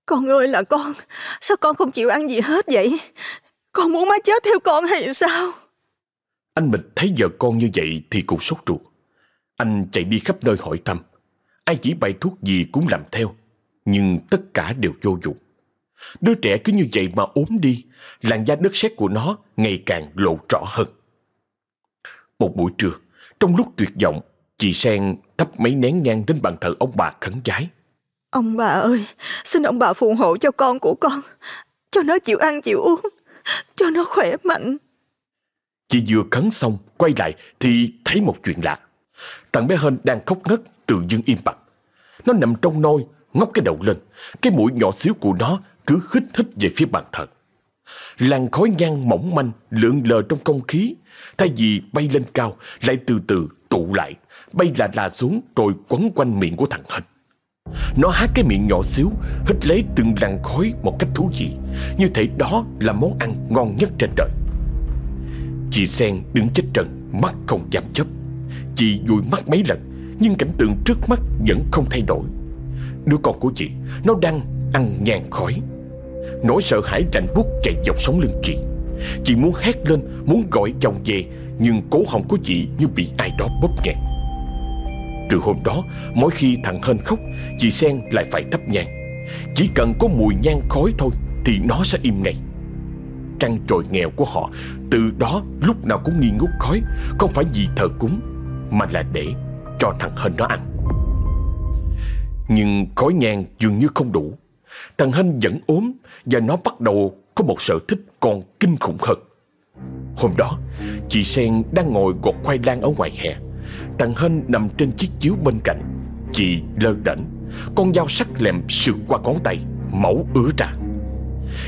Con ơi là con, sao con không chịu ăn gì hết vậy? Con muốn má chết theo con hay sao? Anh Mịch thấy vợ con như vậy thì cũng sốt ruột. Anh chạy đi khắp nơi hỏi thăm. Ai chỉ bày thuốc gì cũng làm theo. Nhưng tất cả đều vô dụng. Đứa trẻ cứ như vậy mà ốm đi, làn da đất sét của nó ngày càng lộ rõ hơn. Một buổi trưa, trong lúc tuyệt vọng, chị Sen thắp mấy nén nhang đến bàn thờ ông bà khấn giái. Ông bà ơi, xin ông bà phù hộ cho con của con, cho nó chịu ăn chịu uống, cho nó khỏe mạnh. Chị vừa khấn xong, quay lại thì thấy một chuyện lạ. Thằng bé Hên đang khóc ngất, tự dưng im bặt. Nó nằm trong nôi, ngóc cái đầu lên, cái mũi nhỏ xíu của nó cứ khích thích về phía bàn thờ. Làn khói nhang mỏng manh lượn lờ trong không khí, thay vì bay lên cao, lại từ từ tụ lại, bay là là xuống rồi quấn quanh miệng của thằng Hên. Nó há cái miệng nhỏ xíu, Hít lấy từng làn khói một cách thú vị. Như thể đó là món ăn ngon nhất trên đời. Chị Sen đứng chết trần Mắt không dám chấp. Chị dụi mắt mấy lần, Nhưng cảnh tượng trước mắt vẫn không thay đổi. Đứa con của chị, Nó đang ăn nhàn khói. Nỗi sợ hãi rạnh buốt chạy dọc sống lưng chị. Chị muốn hét lên, Muốn gọi chồng về, Nhưng cố họng của chị như bị ai đó bóp nghẹt. Từ hôm đó, Mỗi khi thằng Hên khóc, Chị Sen lại phải thắp nhang. Chỉ cần có mùi nhang khói thôi Thì nó sẽ im ngay. Căn trội nghèo của họ, Từ đó lúc nào cũng nghi ngút khói, Không phải vì thờ cúng, Mà là để cho thằng Hên nó ăn. Nhưng khói nhang dường như không đủ. Thằng Hên vẫn ốm Và nó bắt đầu có một sở thích còn kinh khủng hơn. Hôm đó, Chị Sen đang ngồi gọt khoai lang ở ngoài hè. Thằng Hên nằm trên chiếc chiếu bên cạnh. Chị lơ đễnh, Con dao sắc lẹm sượt qua ngón tay, Máu ứa ra.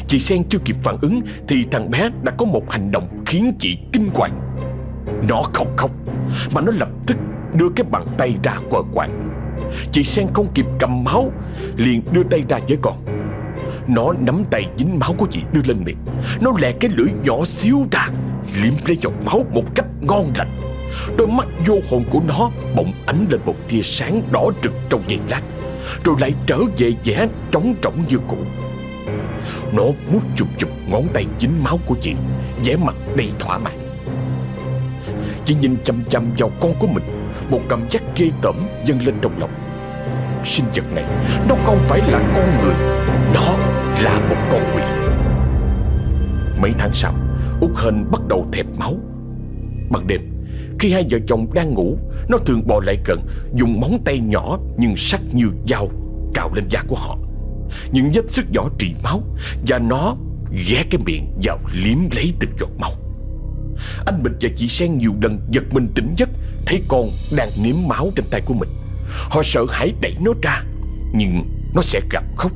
Chị Sen chưa kịp phản ứng Thì thằng bé đã có một hành động khiến chị kinh hoàng. Nó không khóc, Mà nó lập tức đưa cái bàn tay ra quờ quạng. Chị Sen không kịp cầm máu, Liền đưa tay ra với con. Nó nắm tay dính máu của chị đưa lên miệng. Nó lè cái lưỡi nhỏ xíu ra, Liếm lấy giọt máu một cách ngon lành. Đôi mắt vô hồn của nó bỗng ánh lên một tia sáng đỏ rực trong giây lát, Rồi lại trở về vẻ trống trỏng như cũ. Nó mút chụp chụp ngón tay dính máu của chị, vẻ mặt đầy thỏa mãn. Chị nhìn chăm chăm vào con của mình, Một cảm giác ghê tởm dâng lên trong lòng. Sinh vật này, Nó không phải là con người, Nó là một con quỷ. Mấy tháng sau Út Hên bắt đầu thèm máu. Ban đêm khi hai vợ chồng đang ngủ, Nó thường bò lại gần, Dùng móng tay nhỏ nhưng sắc như dao Cào lên da của họ. Những vết sức nhỏ trì máu Và nó ghé cái miệng vào liếm lấy từng giọt máu. Anh Bình và chị Sen nhiều lần giật mình tỉnh giấc, Thấy con đang nếm máu trên tay của mình. Họ sợ hãi đẩy nó ra, Nhưng nó sẽ gặp khóc.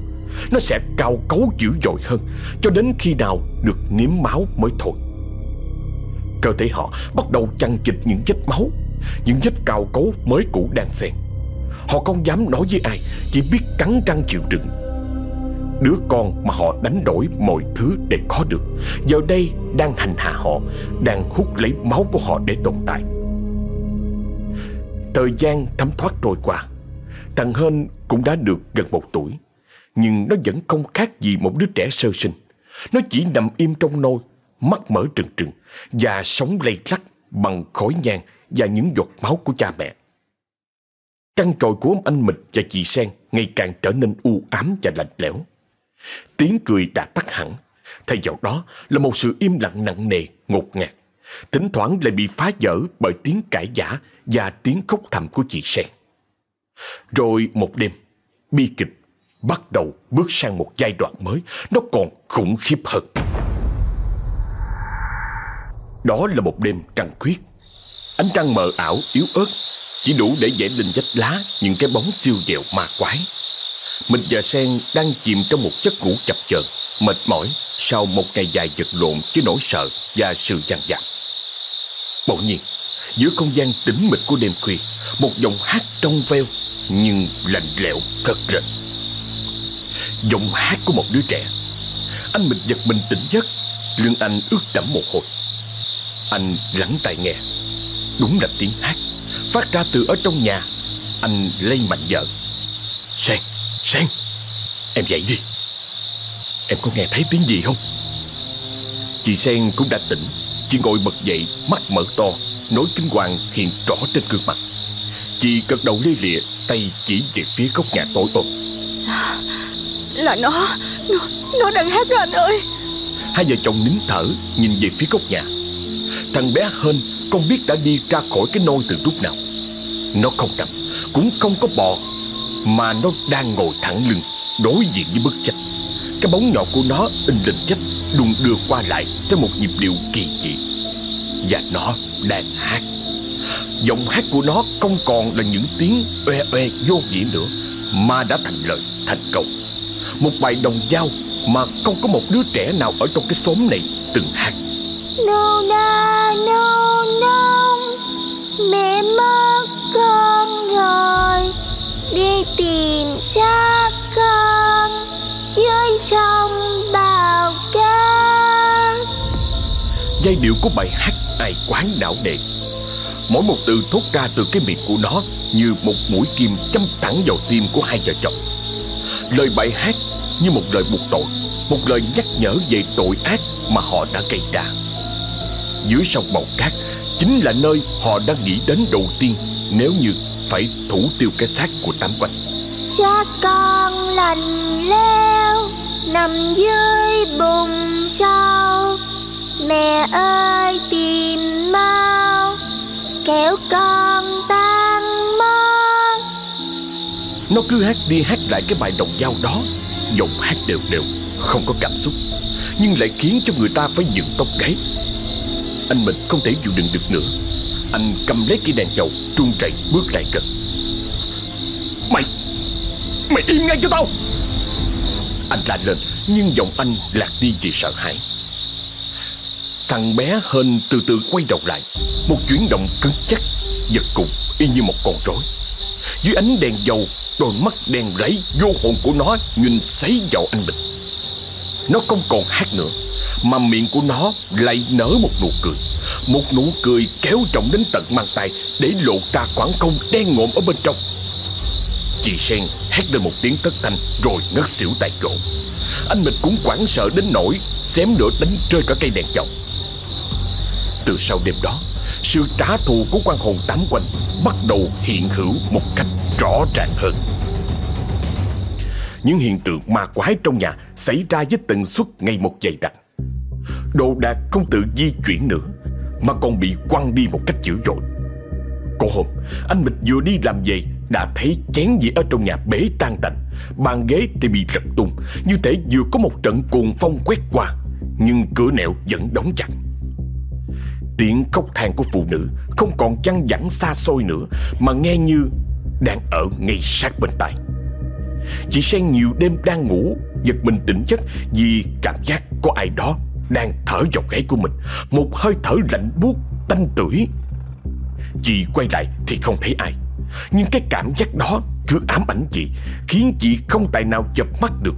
Nó sẽ cao cấu dữ dội hơn, Cho đến khi nào được nếm máu mới thôi. Cơ thể họ bắt đầu chăn chịch những vết máu, Những vết cao cấu mới cũ đang xen. Họ không dám nói với ai, Chỉ biết cắn răng chịu đựng. Đứa con mà họ đánh đổi mọi thứ để có được, Giờ đây đang hành hạ họ, Đang hút lấy máu của họ để tồn tại. Thời gian thấm thoát trôi qua, Thằng Hên cũng đã được gần một tuổi, Nhưng nó vẫn không khác gì một đứa trẻ sơ sinh. Nó chỉ nằm im trong nôi, Mắt mở trừng trừng. Và sống lây lắc bằng khói nhang Và những giọt máu của cha mẹ Căn tròi của ông anh Mịch và chị Sen Ngày càng trở nên u ám và lạnh lẽo Tiếng cười đã tắt hẳn Thay vào đó là một sự im lặng nặng nề, ngột ngạt Thỉnh thoảng lại bị phá vỡ bởi tiếng cãi giả và tiếng khóc thầm của chị Sen. Rồi một đêm, bi kịch bắt đầu bước sang một giai đoạn mới, nó còn khủng khiếp hơn. Đó là một đêm trăng khuyết. Ánh trăng mờ ảo, yếu ớt, chỉ đủ để vẽ lên vách lá những cái bóng siêu dẹo ma quái. Mình và Sen đang chìm trong một giấc ngủ chập chờn, mệt mỏi sau một ngày dài vật lộn với nỗi sợ và sự dằn vặt. Bỗng nhiên, giữa không gian tĩnh mịch của đêm khuya, một giọng hát trong veo nhưng lạnh lẽo thật rệt Giọng hát của một đứa trẻ. Anh mình giật mình tỉnh giấc, lưng anh ướt đẫm mồ hôi. Anh lắng tai nghe. Đúng là tiếng hát, phát ra từ ở trong nhà. Anh lay mạnh vợ. Sen, Sen, em dậy đi. Em có nghe thấy tiếng gì không? Chị Sen cũng đã tỉnh Chị ngồi bật dậy Mắt mở to Nỗi kinh hoàng hiện rõ trên gương mặt Chị gật đầu lia lịa Tay chỉ về phía góc nhà tối ôm Là nó Nó, nó đang hát đó anh ơi Hai vợ chồng nín thở Nhìn về phía góc nhà Thằng bé Hên không biết đã đi ra khỏi cái nôi từ lúc nào. Nó không nằm Cũng không có bò, Mà nó đang ngồi thẳng lưng, Đối diện với bức tranh. Cái bóng nhỏ của nó in lên vách Đùng đưa qua lại theo một nhịp điệu kỳ dị. Và nó đang hát. Giọng hát của nó không còn là những tiếng oe oe vô nghĩa nữa, mà đã thành lời, thành câu. Một bài đồng dao mà không có một đứa trẻ nào ở trong cái xóm này từng hát. No na no no. Mẹ mất con rồi. Đi tìm xác con. Chơi không bào ca giai điệu của bài hát ai quán não nề Mỗi một từ thốt ra từ cái miệng của nó Như một mũi kim châm thẳng vào tim của hai vợ chồng. Lời bài hát như một lời buộc tội, Một lời nhắc nhở về tội ác mà họ đã gây ra. Dưới sông bầu cát Chính là nơi họ đang nghĩ đến đầu tiên Nếu như phải thủ tiêu cái xác của Tám Quanh. Cha con lành leo Nằm dưới bùn sâu. Mẹ ơi tìm mau Kéo con tan mất. Nó cứ hát đi hát lại cái bài đồng dao đó Giọng hát đều đều Không có cảm xúc Nhưng lại khiến cho người ta phải dựng tóc gáy anh mình không thể chịu đựng được nữa. Anh cầm lấy cây đèn dầu Trung chạy bước lại gần. Mày! Mày im ngay cho tao! Anh la lên, Nhưng giọng anh lạc đi vì sợ hãi. Thằng bé hên từ từ quay đầu lại, Một chuyển động cứng chắc, Giật cục, y như một con rối. Dưới ánh đèn dầu, Đôi mắt đen rẫy vô hồn của nó Nhìn sấy vào anh mình. Nó không còn hát nữa, Mà miệng của nó lại nở một nụ cười. Một nụ cười kéo trọng đến tận mang tay Để lộ ra khoảng không đen ngộm ở bên trong. Chị Sen hét lên một tiếng thất thanh Rồi ngất xỉu tại chỗ. Anh mình cũng quảng sợ đến nỗi Xém nữa đánh rơi cả cây đèn chồng. Từ sau đêm đó, Sự trả thù của quan hồn tám quanh Bắt đầu hiện hữu một cách rõ ràng hơn. Những hiện tượng ma quái trong nhà Xảy ra với tần suất ngày một dày đặc Đồ đạc không tự di chuyển nữa, Mà còn bị quăng đi một cách dữ dội. Có hôm, Anh Mịch vừa đi làm về, Đã thấy chén gì ở trong nhà bể tan tành. Bàn ghế thì bị lật tung, Như thể vừa có một trận cuồng phong quét qua, Nhưng cửa nẻo vẫn đóng chặt. Tiếng khóc than của phụ nữ Không còn chăn dẳng xa xôi nữa, Mà nghe như đang ở ngay sát bên tai. Chị Sen nhiều đêm đang ngủ, Giật mình tỉnh giấc Vì cảm giác có ai đó Đang thở vào gáy của mình. Một hơi thở lạnh buốt, tanh tưởi. Chị quay lại thì không thấy ai. Nhưng cái cảm giác đó cứ ám ảnh chị, Khiến chị không tài nào chập mắt được.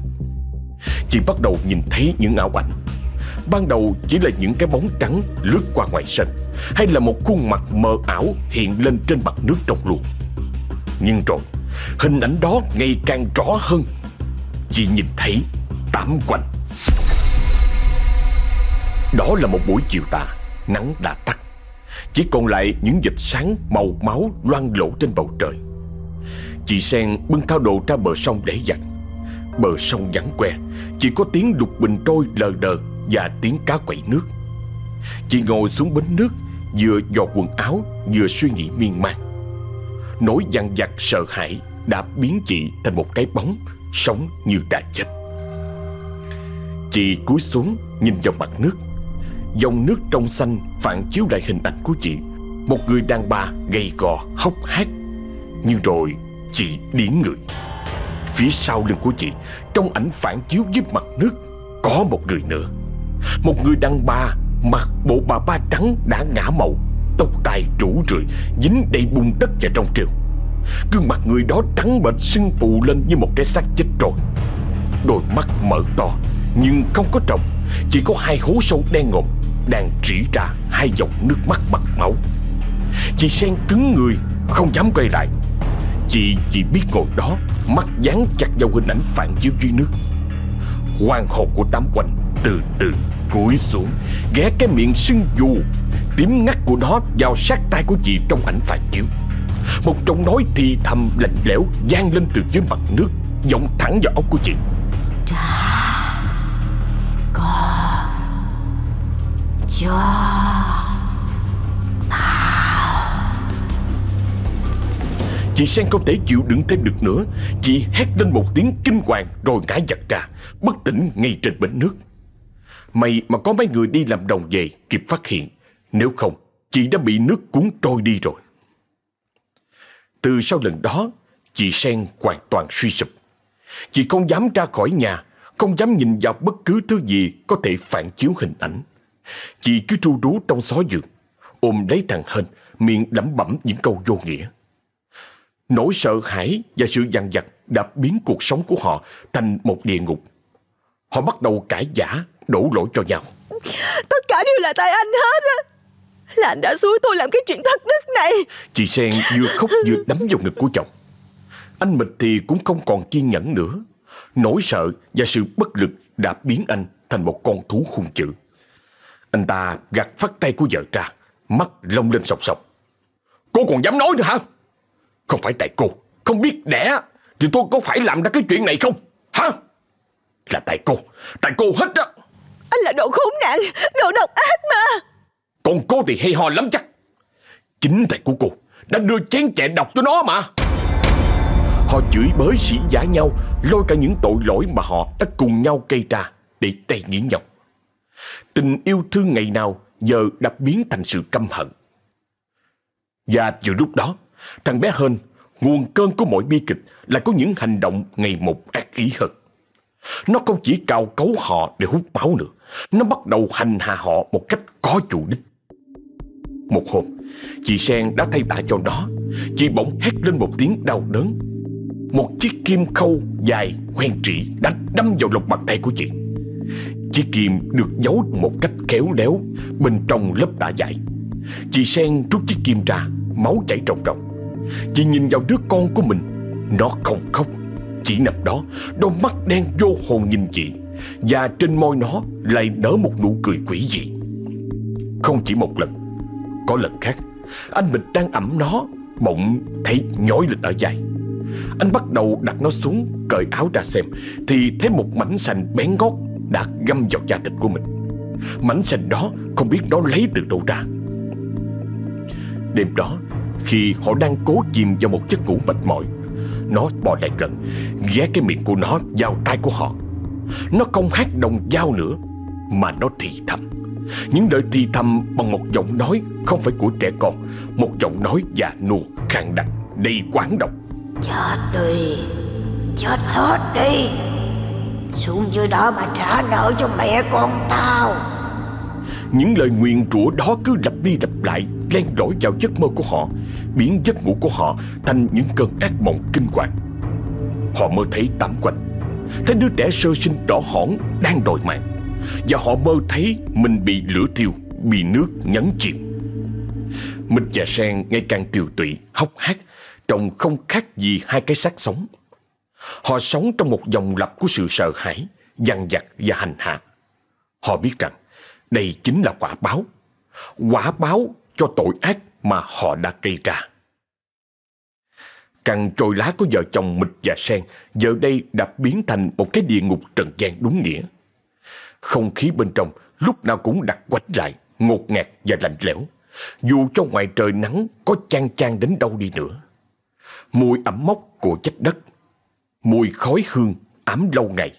Chị bắt đầu nhìn thấy những ảo ảnh. Ban đầu chỉ là những cái bóng trắng lướt qua ngoài sân, Hay là một khuôn mặt mờ ảo hiện lên trên mặt nước trong luồng. Nhưng rồi Hình ảnh đó ngày càng rõ hơn. Chị nhìn thấy tám quanh. Đó là một buổi chiều tà, Nắng đã tắt. Chỉ còn lại những vệt sáng màu máu loang lộ trên bầu trời. Chị Sen bưng thao đồ ra bờ sông để giặt. Bờ sông vắng que, Chỉ có tiếng đục bình trôi lờ đờ Và tiếng cá quậy nước. Chị ngồi xuống bến nước, Vừa giọt quần áo, Vừa suy nghĩ miên man. Nỗi dằn vặt sợ hãi đã biến chị thành một cái bóng Sống như đã chết. Chị cúi xuống Nhìn vào mặt nước. Dòng nước trong xanh phản chiếu lại hình ảnh của chị. Một người đàn bà gầy gò, hốc hác. Nhưng rồi chị điển người Phía sau lưng của chị, Trong ảnh phản chiếu dưới mặt nước, Có một người nữa. Một người đàn bà Mặc bộ bà ba trắng đã ngã màu, Tóc tai rủ rượi, Dính đầy bùn đất và trong triều Gương mặt người đó trắng bệch sưng phù lên như một cái xác chết rồi. Đôi mắt mở to, Nhưng không có tròng Chỉ có hai hố sâu đen ngòm Đang rỉ ra hai dòng nước mắt mặt máu. Chị Sen cứng người, Không dám quay lại. Chị chỉ biết ngồi đó, Mắt dán chặt vào hình ảnh phản chiếu dưới nước. Hoàng hồn của tám quanh Từ từ cúi xuống, Ghé cái miệng sưng dù. Tím ngắt của nó vào sát tay của chị trong ảnh phản chiếu. Một giọng nói thì thầm lạnh lẽo vang lên từ dưới mặt nước Giọng thẳng vào óc của chị. Cho Chị Sen không thể chịu đựng thêm được nữa. Chị hét lên một tiếng kinh hoàng Rồi ngã giật ra Bất tỉnh ngay trên bến nước. May mà có mấy người đi làm đồng về Kịp phát hiện. Nếu không chị đã bị nước cuốn trôi đi rồi từ sau lần đó Chị Sen hoàn toàn suy sụp Chị không dám ra khỏi nhà Không dám nhìn vào bất cứ thứ gì Có thể phản chiếu hình ảnh Chị cứ tru rú trong xó giường Ôm lấy thằng Hên Miệng lẩm bẩm những câu vô nghĩa Nỗi sợ hãi và sự dằn vặt đã biến cuộc sống của họ thành một địa ngục. Họ bắt đầu cãi giả, đổ lỗi cho nhau. Tất cả đều là tại anh hết á là anh đã xúi tôi làm cái chuyện thất đức này. Chị Sen vừa khóc vừa đấm vào ngực của chồng. Anh Mịch thì cũng không còn kiên nhẫn nữa. Nỗi sợ và sự bất lực đã biến anh thành một con thú hung dữ. Anh ta gạt phát tay của vợ ra Mắt lông lên sọc sọc. Cô còn dám nói nữa hả? Không phải tại cô Không biết đẻ Thì tôi có phải làm ra cái chuyện này không? Hả? Là tại cô Tại cô hết á. Anh là đồ khốn nạn Đồ độc ác mà còn cô thì hay ho lắm chắc. Chính tại của cô Đã đưa chén chè độc cho nó mà. Họ chửi bới sĩ giả nhau, Lôi cả những tội lỗi mà họ đã cùng nhau gây ra Để đầy nghĩ nhau Tình yêu thương ngày nào Giờ đã biến thành sự căm hận. Và vừa lúc đó, Thằng bé Hên, Nguồn cơn của mọi bi kịch Là có những hành động ngày một ác ý hơn. Nó không chỉ cào cấu họ để hút máu nữa, Nó bắt đầu hành hạ họ một cách có chủ đích. Một hôm Chị Sen đã thay tạ cho nó. Chị bỗng hét lên một tiếng đau đớn. Một chiếc kim khâu dài hoen trĩ đã đâm vào lòng bàn tay của chị. Chiếc kim được giấu một cách khéo léo bên trong lớp tạ dại Chị Sen rút chiếc kim ra, máu chảy ròng ròng. Chị nhìn vào đứa con của mình Nó không khóc Chỉ nằm đó Đôi mắt đen vô hồn nhìn chị Và trên môi nó lại nở một nụ cười quỷ dị. Không chỉ một lần có lần khác, Anh mình đang ẩm nó, Bỗng thấy nhói lên ở dài. Anh bắt đầu đặt nó xuống, Cởi áo ra xem, Thì thấy một mảnh sành bén gót Đã găm vào da thịt của mình. Mảnh sành đó không biết nó lấy từ đâu ra. Đêm đó, Khi họ đang cố chìm vào một giấc ngủ mệt mỏi, Nó bò lại gần, Ghé cái miệng của nó vào tai của họ. Nó không hát đồng dao nữa, Mà nó thì thầm. Những lời thì thầm bằng một giọng nói Không phải của trẻ con Một giọng nói già nua khàn đặc Đầy quán độc. Chết đi Chết hết đi. Xuống dưới đó mà trả nợ cho mẹ con tao. Những lời nguyền rủa đó cứ lặp đi lặp lại Len lỏi vào giấc mơ của họ Biến giấc ngủ của họ thành những cơn ác mộng kinh hoàng. Họ mơ thấy tám quanh Thấy đứa trẻ sơ sinh đỏ hỏn đang đòi mạng và họ mơ thấy mình bị lửa thiêu Bị nước nhấn chìm. Mịch và Sen ngày càng tiều tụy, hốc hác Trông không khác gì hai cái xác sống. Họ sống trong một dòng lặp của sự sợ hãi Dằn vặt và hành hạ. Họ biết rằng đây chính là quả báo. Quả báo cho tội ác mà họ đã gây ra. Căn trôi lá của vợ chồng Mịch và Sen Giờ đây đã biến thành một cái địa ngục trần gian đúng nghĩa. Không khí bên trong lúc nào cũng đặc quánh lại, Ngột ngạt và lạnh lẽo. Dù cho ngoài trời nắng có chang chang đến đâu đi nữa, Mùi ẩm mốc của chất đất, Mùi khói hương ám lâu ngày,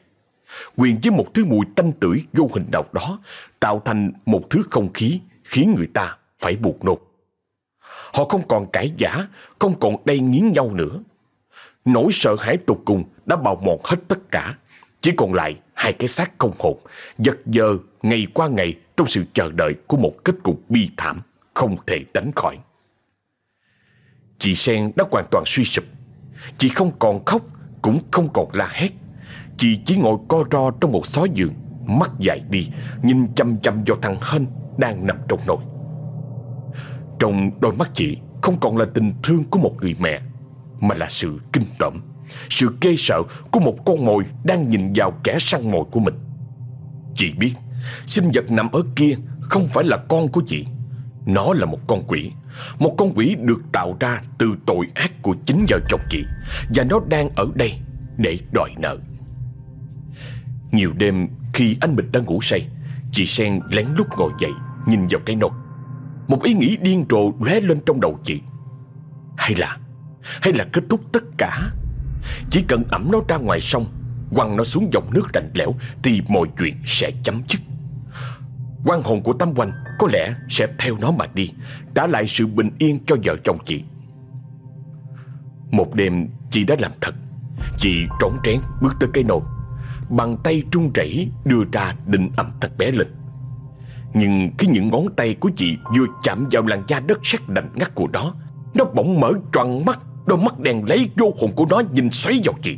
Quyền với một thứ mùi tanh tưởi vô hình nào đó Tạo thành một thứ không khí Khiến người ta phải buộc nột. Họ không còn cãi giả Không còn đầy nghiến nhau nữa. Nỗi sợ hãi tột cùng Đã bào mòn hết tất cả. Chỉ còn lại hai cái xác không hồn, Giật giờ ngày qua ngày Trong sự chờ đợi của một kết cục bi thảm Không thể tránh khỏi. Chị Sen đã hoàn toàn suy sụp. Chị không còn khóc, Cũng không còn la hét. Chị chỉ ngồi co ro trong một xó giường, Mắt dài đi, Nhìn chăm chăm vào thằng Hân Đang nằm trong nồi. Trong đôi mắt chị Không còn là tình thương của một người mẹ, Mà là sự kinh tởm. Sự ghê sợ của một con mồi Đang nhìn vào kẻ săn mồi của mình. Chị biết, Sinh vật nằm ở kia Không phải là con của chị. Nó là một con quỷ. Một con quỷ được tạo ra từ tội ác của chính vợ chồng chị. Và nó đang ở đây để đòi nợ. Nhiều đêm khi anh Bịch đang ngủ say, Chị Sen lén lút ngồi dậy, Nhìn vào cái nồi. Một ý nghĩ điên rồ lóe lên trong đầu chị. Hay là Hay là kết thúc tất cả chỉ cần ẩm nó ra ngoài sông, Quăng nó xuống dòng nước lạnh lẽo Thì mọi chuyện sẽ chấm dứt. Quan hồn của Tâm Quanh Có lẽ sẽ theo nó mà đi, Trả lại sự bình yên cho vợ chồng chị. Một đêm, chị đã làm thật. Chị trốn trén bước tới cây nồi, Bàn tay trung rẩy đưa ra định ẩm thật bé lên. Nhưng khi những ngón tay của chị vừa chạm vào làn da đất sét lạnh ngắt của nó Nó bỗng mở tròn mắt. Đôi mắt đèn lấy vô hồn của nó nhìn xoáy vào chị.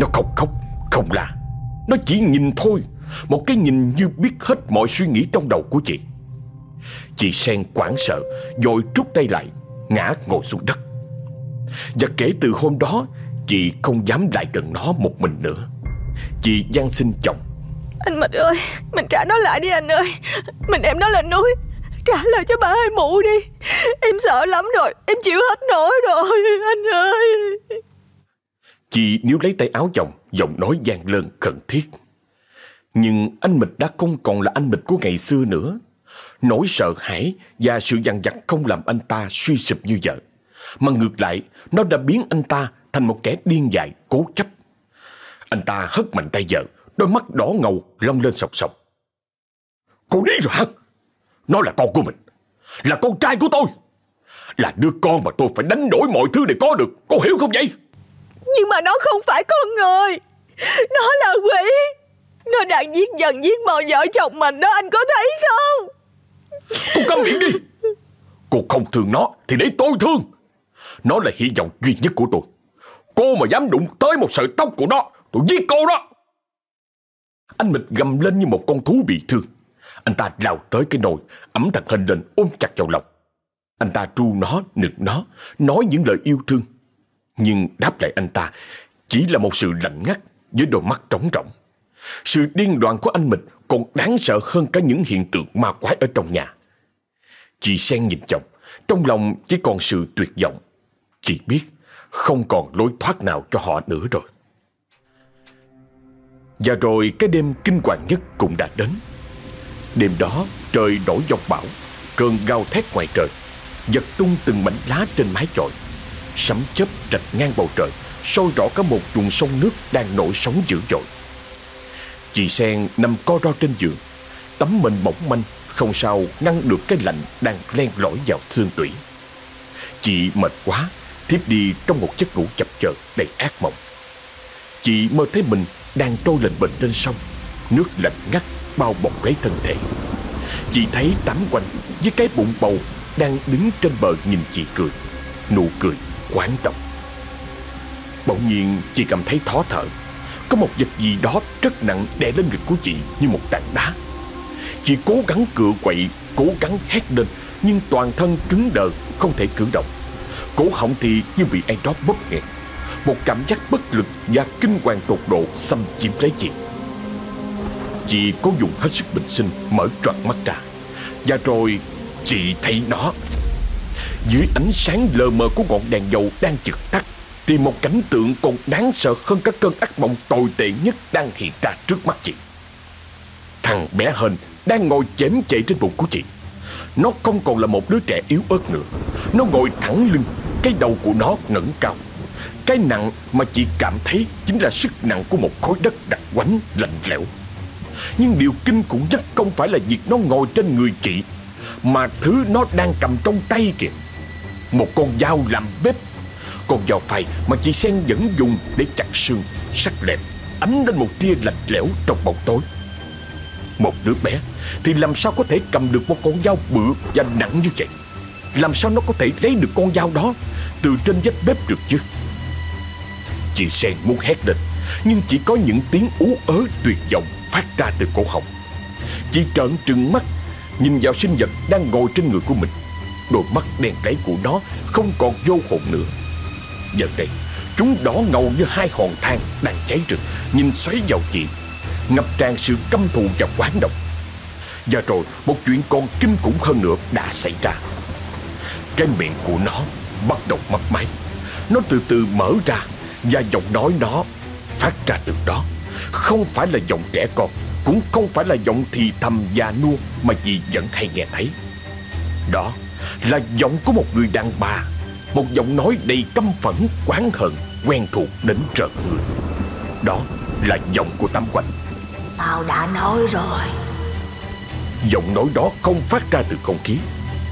Nó không khóc, không la. Nó chỉ nhìn thôi Một cái nhìn như biết hết mọi suy nghĩ trong đầu của chị. Chị Sen quảng sợ Rồi rút tay lại Ngã ngồi xuống đất. Và kể từ hôm đó Chị không dám lại gần nó một mình nữa. Chị gian xin chồng. Anh Mịch ơi Mình trả nó lại đi anh ơi. Mình đem nó lên núi. Trả lại cho bà hai mụ đi. Em sợ lắm rồi, Em chịu hết nổi rồi, Anh ơi. Chị níu lấy tay áo chồng, Giọng nói gian lơn, khẩn thiết. Nhưng anh Mịch đã không còn là anh Mịch của ngày xưa nữa. Nỗi sợ hãi và sự dằn vặt không làm anh ta suy sụp như vợ. Mà ngược lại, Nó đã biến anh ta thành một kẻ điên dại, cố chấp. Anh ta hất mạnh tay vợ, Đôi mắt đỏ ngầu, long lên sọc sọc. Cô đi rồi hả? Nó là con của mình Là con trai của tôi Là đứa con mà tôi phải đánh đổi mọi thứ để có được. Cô hiểu không vậy? Nhưng mà nó không phải con người. Nó là quỷ. Nó đang giết dần giết mòn vợ chồng mình đó Anh có thấy không? Cô câm miệng đi. Cô không thương nó thì để tôi thương. Nó là hy vọng duy nhất của tôi. Cô mà dám đụng tới một sợi tóc của nó Tôi giết cô đó. Anh Mịch gầm lên như một con thú bị thương anh ta lao tới cái nồi Ấm thằng hình lên ôm chặt vào lòng. Anh ta tru nó, nực nó Nói những lời yêu thương. Nhưng đáp lại anh ta Chỉ là một sự lạnh ngắt Với đôi mắt trống rỗng. Sự điên loạn của anh Mịch Còn đáng sợ hơn cả những hiện tượng ma quái ở trong nhà. Chị Sen nhìn chồng Trong lòng chỉ còn sự tuyệt vọng. Chị biết không còn lối thoát nào cho họ nữa rồi. Và rồi cái đêm kinh hoàng nhất cũng đã đến. Đêm đó, trời nổi giông bão, Cơn gào thét ngoài trời. Giật tung từng mảnh lá trên mái chòi. Sấm chớp rạch ngang bầu trời, soi rõ cả một vùng sông nước đang nổi sóng dữ dội. Chị Sen nằm co ro trên giường Tấm mình mỏng manh, Không sao ngăn được cái lạnh đang len lỏi vào xương tủy. Chị mệt quá, Thiếp đi trong một giấc ngủ chập chờn đầy ác mộng. Chị mơ thấy mình đang trôi lệnh bệnh trên sông, Nước lạnh ngắt bao bọc lấy thân thể. Chị thấy tắm quanh, với cái bụng bầu, Đang đứng trên bờ nhìn chị cười. Nụ cười quán động. Bỗng nhiên, chị cảm thấy thó thở. Có một vật gì đó rất nặng đè lên ngực của chị như một tảng đá. Chị cố gắng cựa quậy, Cố gắng hét lên, Nhưng toàn thân cứng đờ, Không thể cử động. Cổ họng thì như bị ai đó bóp nghẹt. Một cảm giác bất lực và kinh hoàng tột độ xâm chiếm lấy chị. Chị cố dùng hết sức bình sinh Mở tròn mắt ra. Và rồi chị thấy nó. Dưới ánh sáng lờ mờ của ngọn đèn dầu đang chực tắt, Thì một cảnh tượng còn đáng sợ hơn các cơn ác mộng tồi tệ nhất đang hiện ra trước mắt chị. Thằng bé hên đang ngồi chém chạy trên bụng của chị. Nó không còn là một đứa trẻ yếu ớt nữa. Nó ngồi thẳng lưng, Cái đầu của nó ngẩng cao. Cái nặng mà chị cảm thấy Chính là sức nặng của một khối đất đặc quánh lạnh lẽo. Nhưng điều kinh khủng nhất không phải là việc nó ngồi trên người chị, Mà thứ nó đang cầm trong tay kìa. Một con dao làm bếp, Con dao phai mà chị Sen vẫn dùng để chặt xương, Sắc đẹp Ánh lên một tia lạnh lẽo trong bóng tối. Một đứa bé, Thì làm sao có thể cầm được một con dao bự và nặng như vậy? Làm sao nó có thể lấy được con dao đó Từ trên vách bếp được chứ? Chị Sen muốn hét lên, Nhưng chỉ có những tiếng ú ớ tuyệt vọng. Phát ra từ cổ họng Chị trợn trừng mắt, Nhìn vào sinh vật đang ngồi trên người của mình Đôi mắt đen láy của nó Không còn vô hồn nữa Giờ đây Chúng đỏ ngầu như hai hòn than đang cháy rực Nhìn xoáy vào chị, ngập tràn sự căm thù và quán độc. Và rồi, một chuyện còn kinh khủng hơn nữa đã xảy ra. Cái miệng của nó bắt đầu mấp máy. Nó từ từ mở ra và giọng nói nó phát ra từ đó. Không phải là giọng trẻ con, cũng không phải là giọng thì thầm già nua mà dì vẫn hay nghe thấy. Đó là giọng của một người đàn bà, một giọng nói đầy căm phẫn, quán hận, quen thuộc đến rợn người. Đó là giọng của Tam Quạnh. Tao đã nói rồi Giọng nói đó không phát ra từ không khí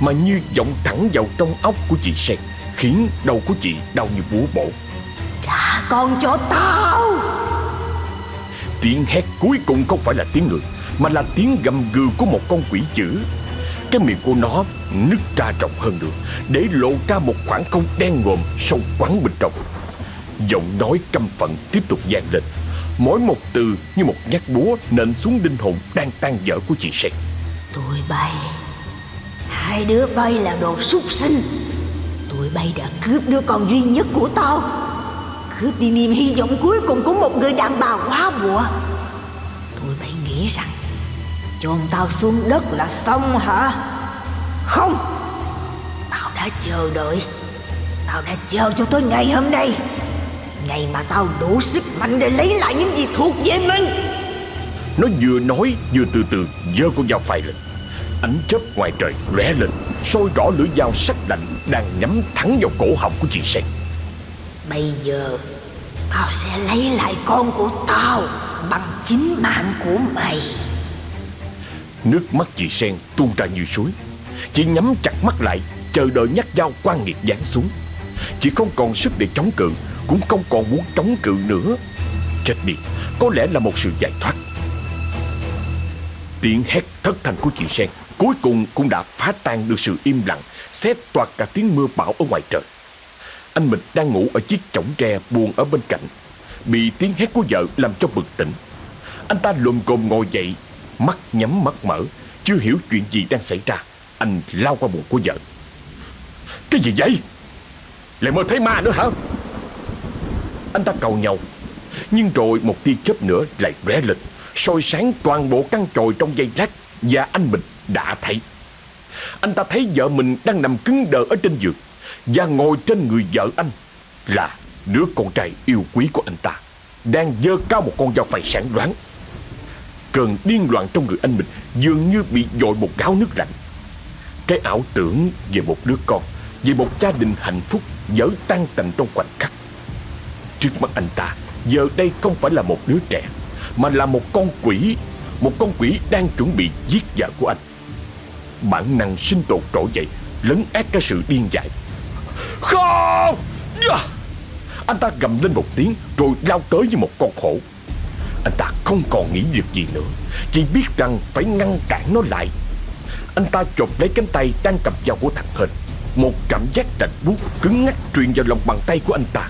Mà như giọng thẳng vào trong óc của chị Sen Khiến đầu của chị đau như búa bổ Trả con cho tao Tiếng hét cuối cùng không phải là tiếng người, Mà là tiếng gầm gừ của một con quỷ dữ. Cái miệng của nó nứt ra rộng hơn nữa Để lộ ra một khoảng không đen ngòm sâu quắn bên trong. Giọng nói căm phận tiếp tục vang lên. Mỗi một từ như một nhát búa nện xuống linh hồn đang tan dở của chị Sen. Tụi bay, Hai đứa bay là đồ súc sinh. Tụi bay đã cướp đứa con duy nhất của tao. Cướp đi niềm hy vọng cuối cùng của một người đàn bà quá bùa Tụi bay nghĩ rằng, chôn tao xuống đất là xong hả? Không. Tao đã chờ đợi. Tao đã chờ cho tới ngày hôm nay. Ngày mà tao đủ sức mạnh để lấy lại những gì thuộc về mình. Nó vừa nói, vừa từ từ giơ con dao phai lên. Ánh chớp ngoài trời rẽ lên soi rõ lưỡi dao sắc lạnh đang nhắm thẳng vào cổ họng của chị Sen. Bây giờ, Tao sẽ lấy lại con của tao Bằng chính mạng của mày. Nước mắt chị Sen tuôn ra như suối. Chị nhắm chặt mắt lại, Chờ đợi nhát dao quan nghiệt giáng xuống. Chị không còn sức để chống cự, Cũng không còn muốn chống cự nữa. Chết đi, Có lẽ là một sự giải thoát. Tiếng hét thất thanh của chị Sen Cuối cùng cũng đã phá tan được sự im lặng xét toạt cả tiếng mưa bão ở ngoài trời. Anh mình đang ngủ ở chiếc chõng tre buồn ở bên cạnh. Bị tiếng hét của vợ làm cho bực tỉnh. Anh ta lồm cồm ngồi dậy, Mắt nhắm mắt mở, Chưa hiểu chuyện gì đang xảy ra. Anh lao qua bụng của vợ. Cái gì vậy? Lại mơ thấy ma nữa hả? Anh ta cầu nhau, Nhưng rồi một tia chớp nữa lại rẽ lịch soi sáng toàn bộ căn chòi trong dây lát Và anh Bình đã thấy. Anh ta thấy vợ mình đang nằm cứng đờ ở trên giường. Và ngồi trên người vợ anh Là đứa con trai yêu quý của anh ta, Đang dơ cao một con dao phay sáng đoán Cơn điên loạn trong người anh mình Dường như bị dội một gáo nước lạnh. Cái ảo tưởng về một đứa con, Về một gia đình hạnh phúc Dở tan tành trong khoảnh khắc. Trước mắt anh ta, Giờ đây không phải là một đứa trẻ, Mà là một con quỷ, Một con quỷ đang chuẩn bị giết vợ của anh. Bản năng sinh tồn trỗi dậy, Lấn át cái sự điên dại. Không! Dạ. Anh ta gầm lên một tiếng, Rồi lao tới như một con khổ. Anh ta không còn nghĩ việc gì nữa, Chỉ biết rằng phải ngăn cản nó lại. Anh ta chộp lấy cánh tay Đang cầm dao của thằng Hình Một cảm giác lạnh buốt cứng ngắc truyền vào lòng bàn tay của anh ta.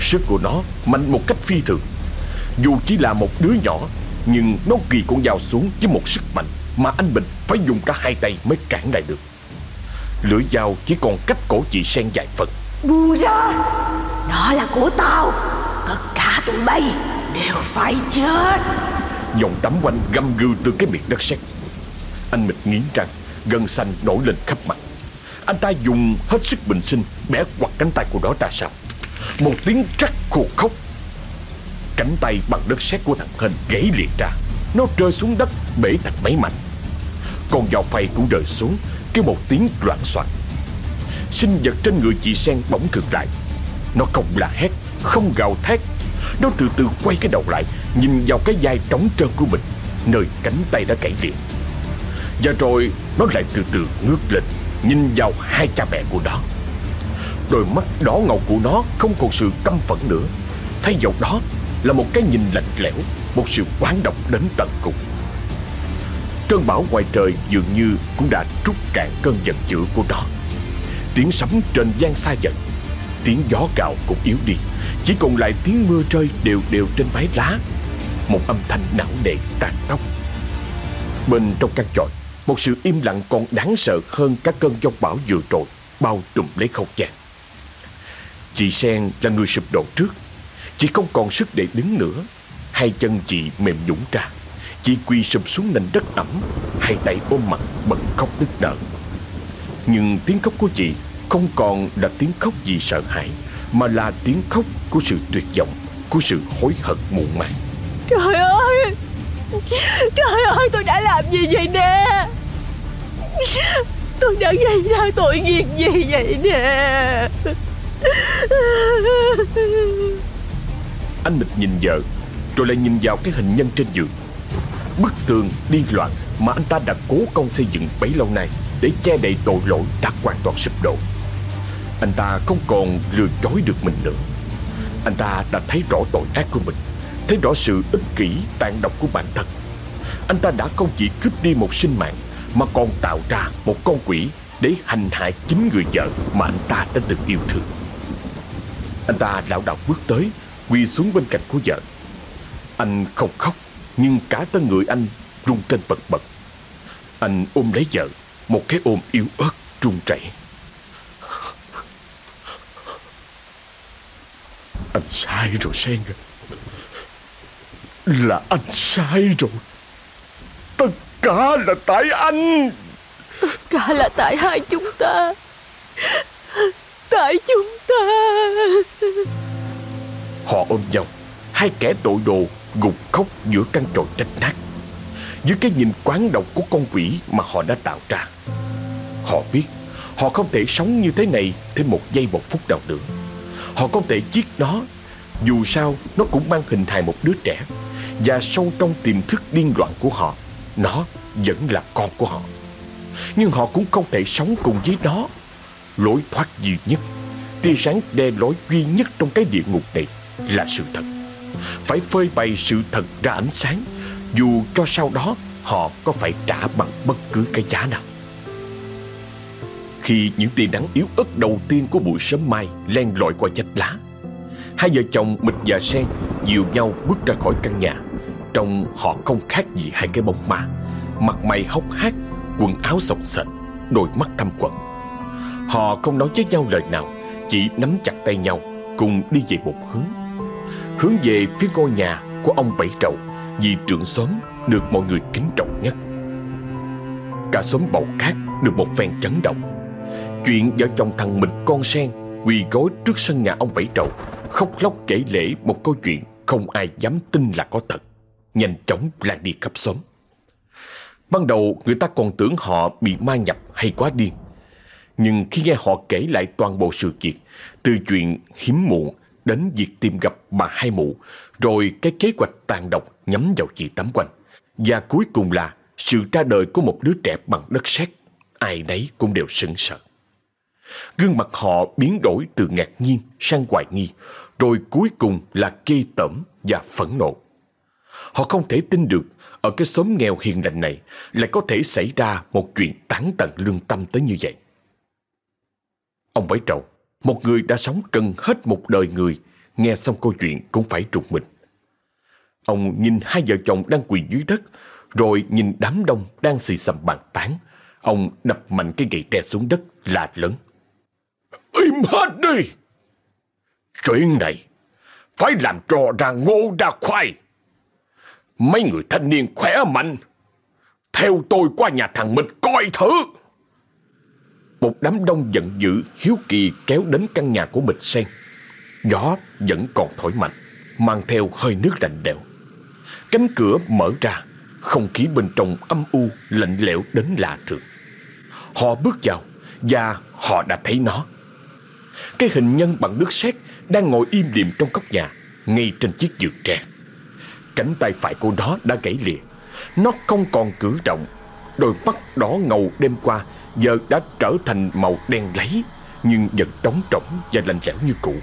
Sức của nó mạnh một cách phi thường. Dù chỉ là một đứa nhỏ, Nhưng nó ghi con dao xuống với một sức mạnh Mà anh Bình phải dùng cả hai tay mới cản lại được. Lưỡi dao chỉ còn cách cổ chị Sen vài phần. Buông ra Nó là của tao. Tất cả tụi bay đều phải chết. Dòng tắm quanh găm gừ từ cái miệng đất sét. Anh mịch nghiến răng Gân xanh nổi lên khắp mặt. Anh ta dùng hết sức bình sinh Bẻ quặt cánh tay của nó ra sau Một tiếng trắc khô khóc. Cánh tay bằng đất sét của thằng Hên gãy liệt ra. Nó rơi xuống đất bể thành mấy mảnh. Con dao phay cũng rơi xuống Kêu một tiếng loạn soạn Sinh vật trên người chị Sen bỗng cực lại. Nó không la hét, Không gào thét. Nó từ từ quay cái đầu lại, Nhìn vào cái vai trống trơn của mình, Nơi cánh tay đã gãy liệt Và rồi nó lại từ từ ngước lên, Nhìn vào hai cha mẹ của nó. Đôi mắt đỏ ngầu của nó Không còn sự căm phẫn nữa. Thay vào đó là một cái nhìn lạnh lẽo, Một sự quán độc đến tận cùng. Cơn bão ngoài trời dường như cũng đã trút cạn cơn giận dữ của nó. Tiếng sấm trên gian xa dần, Tiếng gió gạo cũng yếu đi. Chỉ còn lại tiếng mưa rơi đều đều trên mái lá. Một âm thanh não nề tàn tóc Bên trong căn tròi Một sự im lặng còn đáng sợ hơn các cơn giông bão vừa rồi, Bao trùm lấy không gian. Chị Sen là người sụp đổ trước Chị không còn sức để đứng nữa, Hai chân chị mềm nhũn ra. Chị quỳ sụp xuống nền đất ẩm Hai tay ôm mặt bật khóc nức nở. Nhưng tiếng khóc của chị Không còn là tiếng khóc gì sợ hãi Mà là tiếng khóc của sự tuyệt vọng Của sự hối hận muộn màng. Trời ơi! Trời ơi tôi đã làm gì vậy nè? Tôi đã gây ra tội nghiệp gì vậy nè? Anh Mịch nhìn vợ Rồi lại nhìn vào cái hình nhân trên giường Bức tường điên loạn Mà anh ta đã cố công xây dựng bấy lâu nay Để che đậy tội lỗi đã hoàn toàn sụp đổ. Anh ta không còn lừa dối được mình nữa. Anh ta đã thấy rõ tội ác của mình, Thấy rõ sự ích kỷ, tàn độc của bản thân. Anh ta đã không chỉ cướp đi một sinh mạng Mà còn tạo ra một con quỷ Để hành hại chính người vợ Mà anh ta đã từng yêu thương. Anh ta lảo đảo bước tới, Quỳ xuống bên cạnh của vợ. Anh không khóc nhưng cả thân người anh rung trên bật bật. Anh ôm lấy vợ Một cái ôm yếu ớt run rẩy. Anh sai rồi Sen. Là anh sai rồi. Tất cả là tại anh. Cả là tại hai chúng ta. Tại chúng ta. Họ ôm nhau. Hai kẻ tội đồ gục khóc giữa căn tròi rách nát. Dưới cái nhìn quán độc của con quỷ mà họ đã tạo ra, Họ biết Họ không thể sống như thế này thêm một giây một phút nào nữa. Họ không thể giết nó, Dù sao nó cũng mang hình hài một đứa trẻ. Và sâu trong tiềm thức điên loạn của họ, Nó vẫn là con của họ. Nhưng họ cũng không thể sống cùng với nó. Lối thoát duy nhất, Tia sáng đe lối duy nhất trong cái địa ngục này Là sự thật. Phải phơi bày sự thật ra ánh sáng. Dù cho sau đó Họ có phải trả bằng bất cứ cái giá nào. Khi những tia nắng yếu ớt đầu tiên của buổi sớm mai len lỏi qua vách lá Hai vợ chồng Mịch và Sen dìu nhau bước ra khỏi căn nhà. Trông họ không khác gì hai cái bóng ma Mặt mày hốc hác, quần áo sọc sệt, đôi mắt thâm quẩn Họ không nói với nhau lời nào Chỉ nắm chặt tay nhau Cùng đi về một hướng. Hướng về phía ngôi nhà của ông Bảy Trậu Vì trưởng xóm được mọi người kính trọng nhất. Cả xóm bầu cát được một phen chấn động. Chuyện vợ chồng thằng mình con sen Quỳ gối trước sân nhà ông Bảy Trậu Khóc lóc kể lễ một câu chuyện Không ai dám tin là có thật. Nhanh chóng lan đi khắp xóm. Ban đầu người ta còn tưởng họ bị ma nhập hay quá điên. Nhưng khi nghe họ kể lại toàn bộ sự việc Từ chuyện hiếm muộn đến việc tìm gặp bà hai mụ Rồi cái kế hoạch tàn độc nhắm vào chị Tám Quanh. Và cuối cùng là sự ra đời của một đứa trẻ bằng đất sét. Ai nấy cũng đều sững sờ. Gương mặt họ biến đổi từ ngạc nhiên sang hoài nghi Rồi cuối cùng là kê tởm và phẫn nộ. Họ không thể tin được ở cái xóm nghèo hiền lành này lại có thể xảy ra một chuyện tán tận lương tâm tới như vậy. Ông Bảy Trầu, một người đã sống cần hết một đời người, nghe xong câu chuyện cũng phải trục mình. Ông nhìn hai vợ chồng đang quỳ dưới đất, rồi nhìn đám đông đang xì xầm bàn tán. Ông đập mạnh cái gậy tre xuống đất là lớn. Im hết đi! Chuyện này phải làm trò ra ngô ra khoai. Mấy người thanh niên khỏe mạnh Theo tôi qua nhà thằng Mịch coi thử một đám đông giận dữ Hiếu kỳ kéo đến căn nhà của mình Sen. Gió vẫn còn thổi mạnh, Mang theo hơi nước lạnh đẽo Cánh cửa mở ra, Không khí bên trong âm u, Lạnh lẽo đến lạ thường. Họ bước vào Và họ đã thấy nó. Cái hình nhân bằng nước sét Đang ngồi im lìm trong góc nhà, Ngay trên chiếc giường tre. Cánh tay phải của nó đã gãy lìa. Nó không còn cử động. Đôi mắt đỏ ngầu đêm qua Giờ đã trở thành màu đen lấy, Nhưng vẫn trống trỗng và lạnh lẽo như cũ.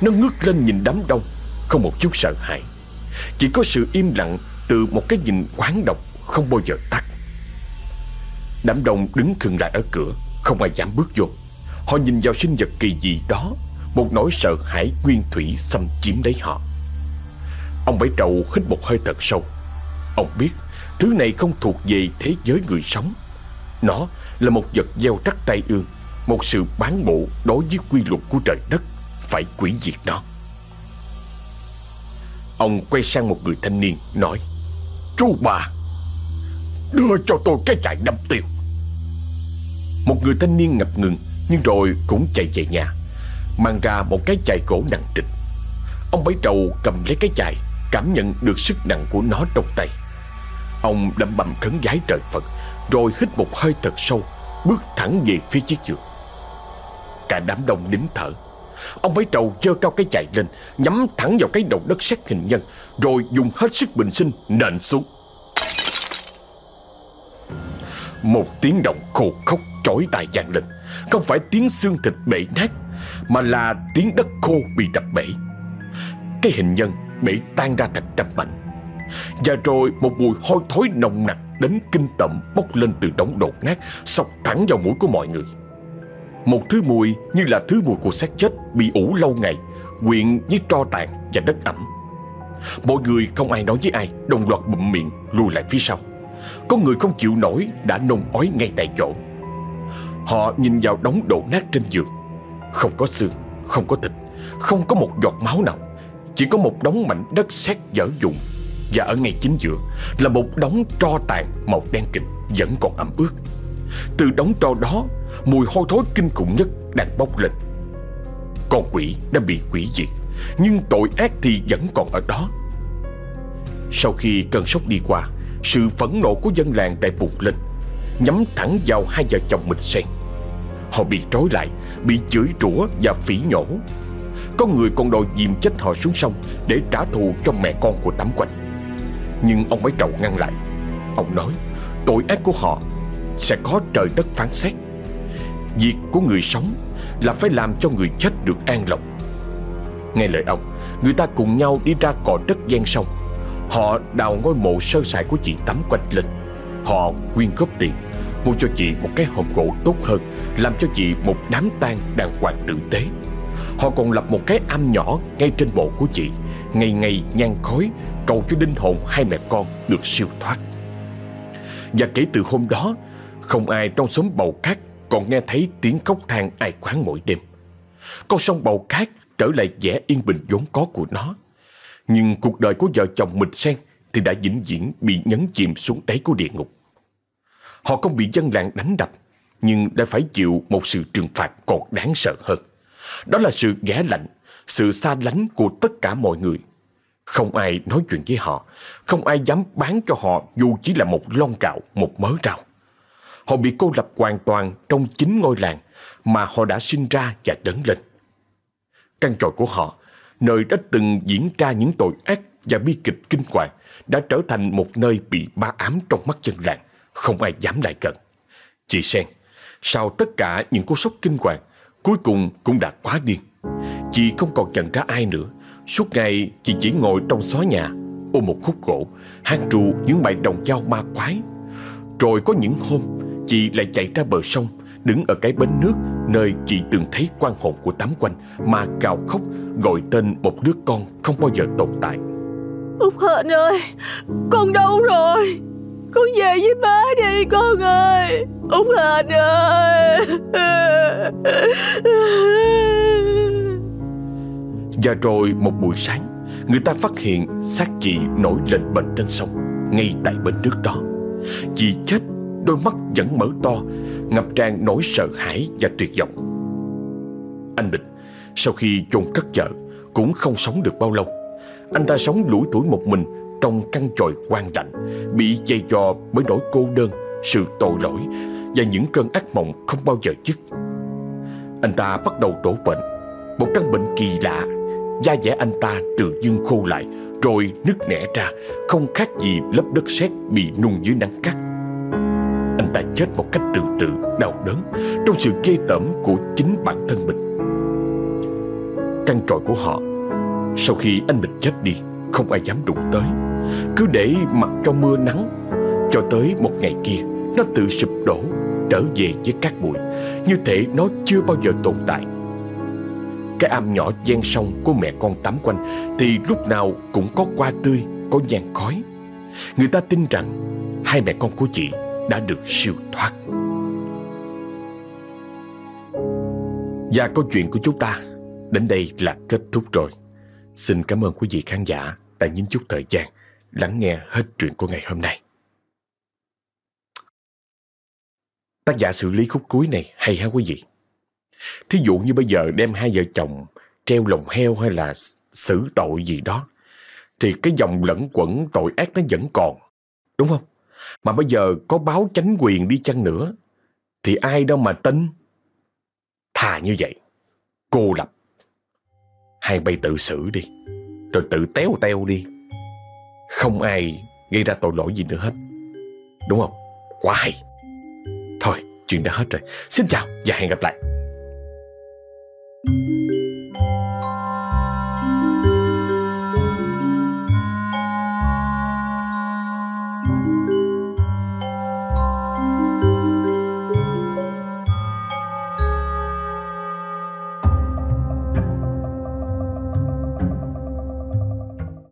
Nó ngước lên nhìn đám đông, Không một chút sợ hãi. Chỉ có sự im lặng Từ một cái nhìn quán độc Không bao giờ tắt. Đám đông đứng khừng lại ở cửa, Không ai dám bước vô. Họ nhìn vào sinh vật kỳ dị đó, Một nỗi sợ hãi nguyên thủy xâm chiếm lấy họ. Ông Bảy Trầu hít một hơi thật sâu. Ông biết, Thứ này không thuộc về thế giới người sống. Nó là một vật gieo rắc tai ương, Một sự bán bộ đối với quy luật của trời đất, Phải quỷ diệt nó. Ông quay sang một người thanh niên, Nói, Chú bà, Đưa cho tôi cái chạy đâm tiêu. Một người thanh niên ngập ngừng, Nhưng rồi cũng chạy về nhà, Mang ra một cái chài gỗ nặng trịch. Ông bấy Trầu cầm lấy cái chài Cảm nhận được sức nặng của nó trong tay. Ông đâm bầm khấn giái trời Phật. Rồi hít một hơi thật sâu, Bước thẳng về phía chiếc giường. Cả đám đông nín thở. Ông bấy trầu giơ cao cái chày lên, Nhắm thẳng vào cái đầu đất sét hình nhân, Rồi dùng hết sức bình sinh nện xuống. Một tiếng động khô khốc chói tai vang lên. Không phải tiếng xương thịt bể nát, Mà là tiếng đất khô bị đập bể. Cái hình nhân bị tan ra thành trăm mảnh Và rồi một mùi hôi thối nồng nặc Đến kinh tởm bốc lên từ đống đổ nát Sọc thẳng vào mũi của mọi người. Một thứ mùi như là thứ mùi của xác chết Bị ủ lâu ngày Quyện với tro tàn và đất ẩm. Mọi người không ai nói với ai Đồng loạt bụm miệng lùi lại phía sau. Có người không chịu nổi đã nôn ói ngay tại chỗ. Họ nhìn vào đống đổ nát trên giường. Không có xương, không có thịt Không có một giọt máu nào. Chỉ có một đống mảnh đất sét dở dụng. Và ở ngay chính giữa Là một đống tro tàn màu đen kịch Vẫn còn ẩm ướt. Từ đống tro đó, Mùi hôi thối kinh khủng nhất đang bốc lên. Con quỷ đã bị quỷ diệt, Nhưng tội ác thì vẫn còn ở đó. Sau khi cơn sốc đi qua, Sự phẫn nộ của dân làng tại bùng lên, Nhắm thẳng vào hai vợ chồng mình sen Họ bị trói lại, Bị chửi rủa và phỉ nhổ. Có người còn đòi dìm chết họ xuống sông Để trả thù cho mẹ con của Tám Quanh nhưng ông ấy trầu ngăn lại. Ông nói, tội ác của họ Sẽ có trời đất phán xét. Việc của người sống Là phải làm cho người chết được an lòng. Nghe lời ông, Người ta cùng nhau đi ra cò đất gian sông. Họ đào ngôi mộ sơ sài của chị tắm Quanh lên. Họ quyên góp tiền, Mua cho chị một cái hộp gỗ tốt hơn, Làm cho chị một đám tang đàng hoàng tử tế. Họ còn lập một cái am nhỏ ngay trên mộ của chị. Ngày ngày nhang khói, Cầu cho linh hồn hai mẹ con được siêu thoát. Và kể từ hôm đó, Không ai trong xóm bầu cát Còn nghe thấy tiếng khóc than ai quán mỗi đêm. Con sông bầu cát trở lại vẻ yên bình vốn có của nó. Nhưng cuộc đời của vợ chồng mịch sen Thì đã vĩnh viễn bị nhấn chìm xuống đáy của địa ngục. Họ không bị dân làng đánh đập, Nhưng đã phải chịu một sự trừng phạt còn đáng sợ hơn. Đó là sự ghẻ lạnh sự xa lánh của tất cả mọi người Không ai nói chuyện với họ Không ai dám bán cho họ Dù chỉ là một lon gạo, một mớ rau Họ bị cô lập hoàn toàn Trong chính ngôi làng Mà họ đã sinh ra và lớn lên Căn tròi của họ Nơi đã từng diễn ra những tội ác Và bi kịch kinh hoàng Đã trở thành một nơi bị ba ám trong mắt dân làng không ai dám lại gần. Chị Sen, sau tất cả những cú sốc kinh hoàng, cuối cùng cũng đã quá điên. Chị không còn nhận ra ai nữa. Suốt ngày chị chỉ ngồi trong xó nhà, ôm một khúc gỗ, hát ru những bài đồng dao ma quái. Rồi có những hôm, chị lại chạy ra bờ sông, đứng ở cái bến nước nơi chị từng thấy quan hồn của tám quanh mà cào khóc gọi tên một đứa con không bao giờ tồn tại. Ông Hạnh ơi, con đâu rồi? Con về với má đi con ơi Ông Hạnh ơi Và rồi một buổi sáng Người ta phát hiện xác chị nổi lên bệnh trên sông Ngay tại bên nước đó. Chị chết Đôi mắt vẫn mở to Ngập tràn nỗi sợ hãi và tuyệt vọng. Anh Bình Sau khi chôn cất vợ Cũng không sống được bao lâu. Anh ta sống lủi tuổi một mình trong căn tròi quan lạnh, bị dây dò bởi nỗi cô đơn, sự tội lỗi và những cơn ác mộng không bao giờ dứt. Anh ta bắt đầu đổ bệnh, một căn bệnh kỳ lạ, da dẻ anh ta từ dưng khô lại, rồi nứt nẻ ra, không khác gì lớp đất sét bị nung dưới nắng cắt. Anh ta chết một cách từ từ, đau đớn, trong sự ghê tởm của chính bản thân mình. Căn tròi của họ, sau khi anh mình chết đi, không ai dám đụng tới cứ để mặc cho mưa nắng Cho tới một ngày kia Nó tự sụp đổ Trở về với cát bụi Như thể nó chưa bao giờ tồn tại cái am nhỏ gian sông của mẹ con tắm quanh Thì lúc nào cũng có hoa tươi, Có nhang khói Người ta tin rằng Hai mẹ con của chị đã được siêu thoát Và câu chuyện của chúng ta Đến đây là kết thúc rồi Xin cảm ơn quý vị khán giả đã nhín chút thời gian lắng nghe hết chuyện của ngày hôm nay. Tác giả xử lý khúc cuối này hay hả quý vị? Thí dụ như bây giờ đem hai vợ chồng treo lồng heo hay là xử tội gì đó, thì cái dòng lẫn quẩn tội ác nó vẫn còn, đúng không? Mà bây giờ có báo chánh quyền đi chăng nữa, thì ai đâu mà tin? Thà như vậy, cô lập. Hai bay tự xử đi, rồi tự téo teo đi. Không ai gây ra tội lỗi gì nữa hết Đúng không? Quá hay Thôi chuyện đã hết rồi Xin chào và hẹn gặp lại thank you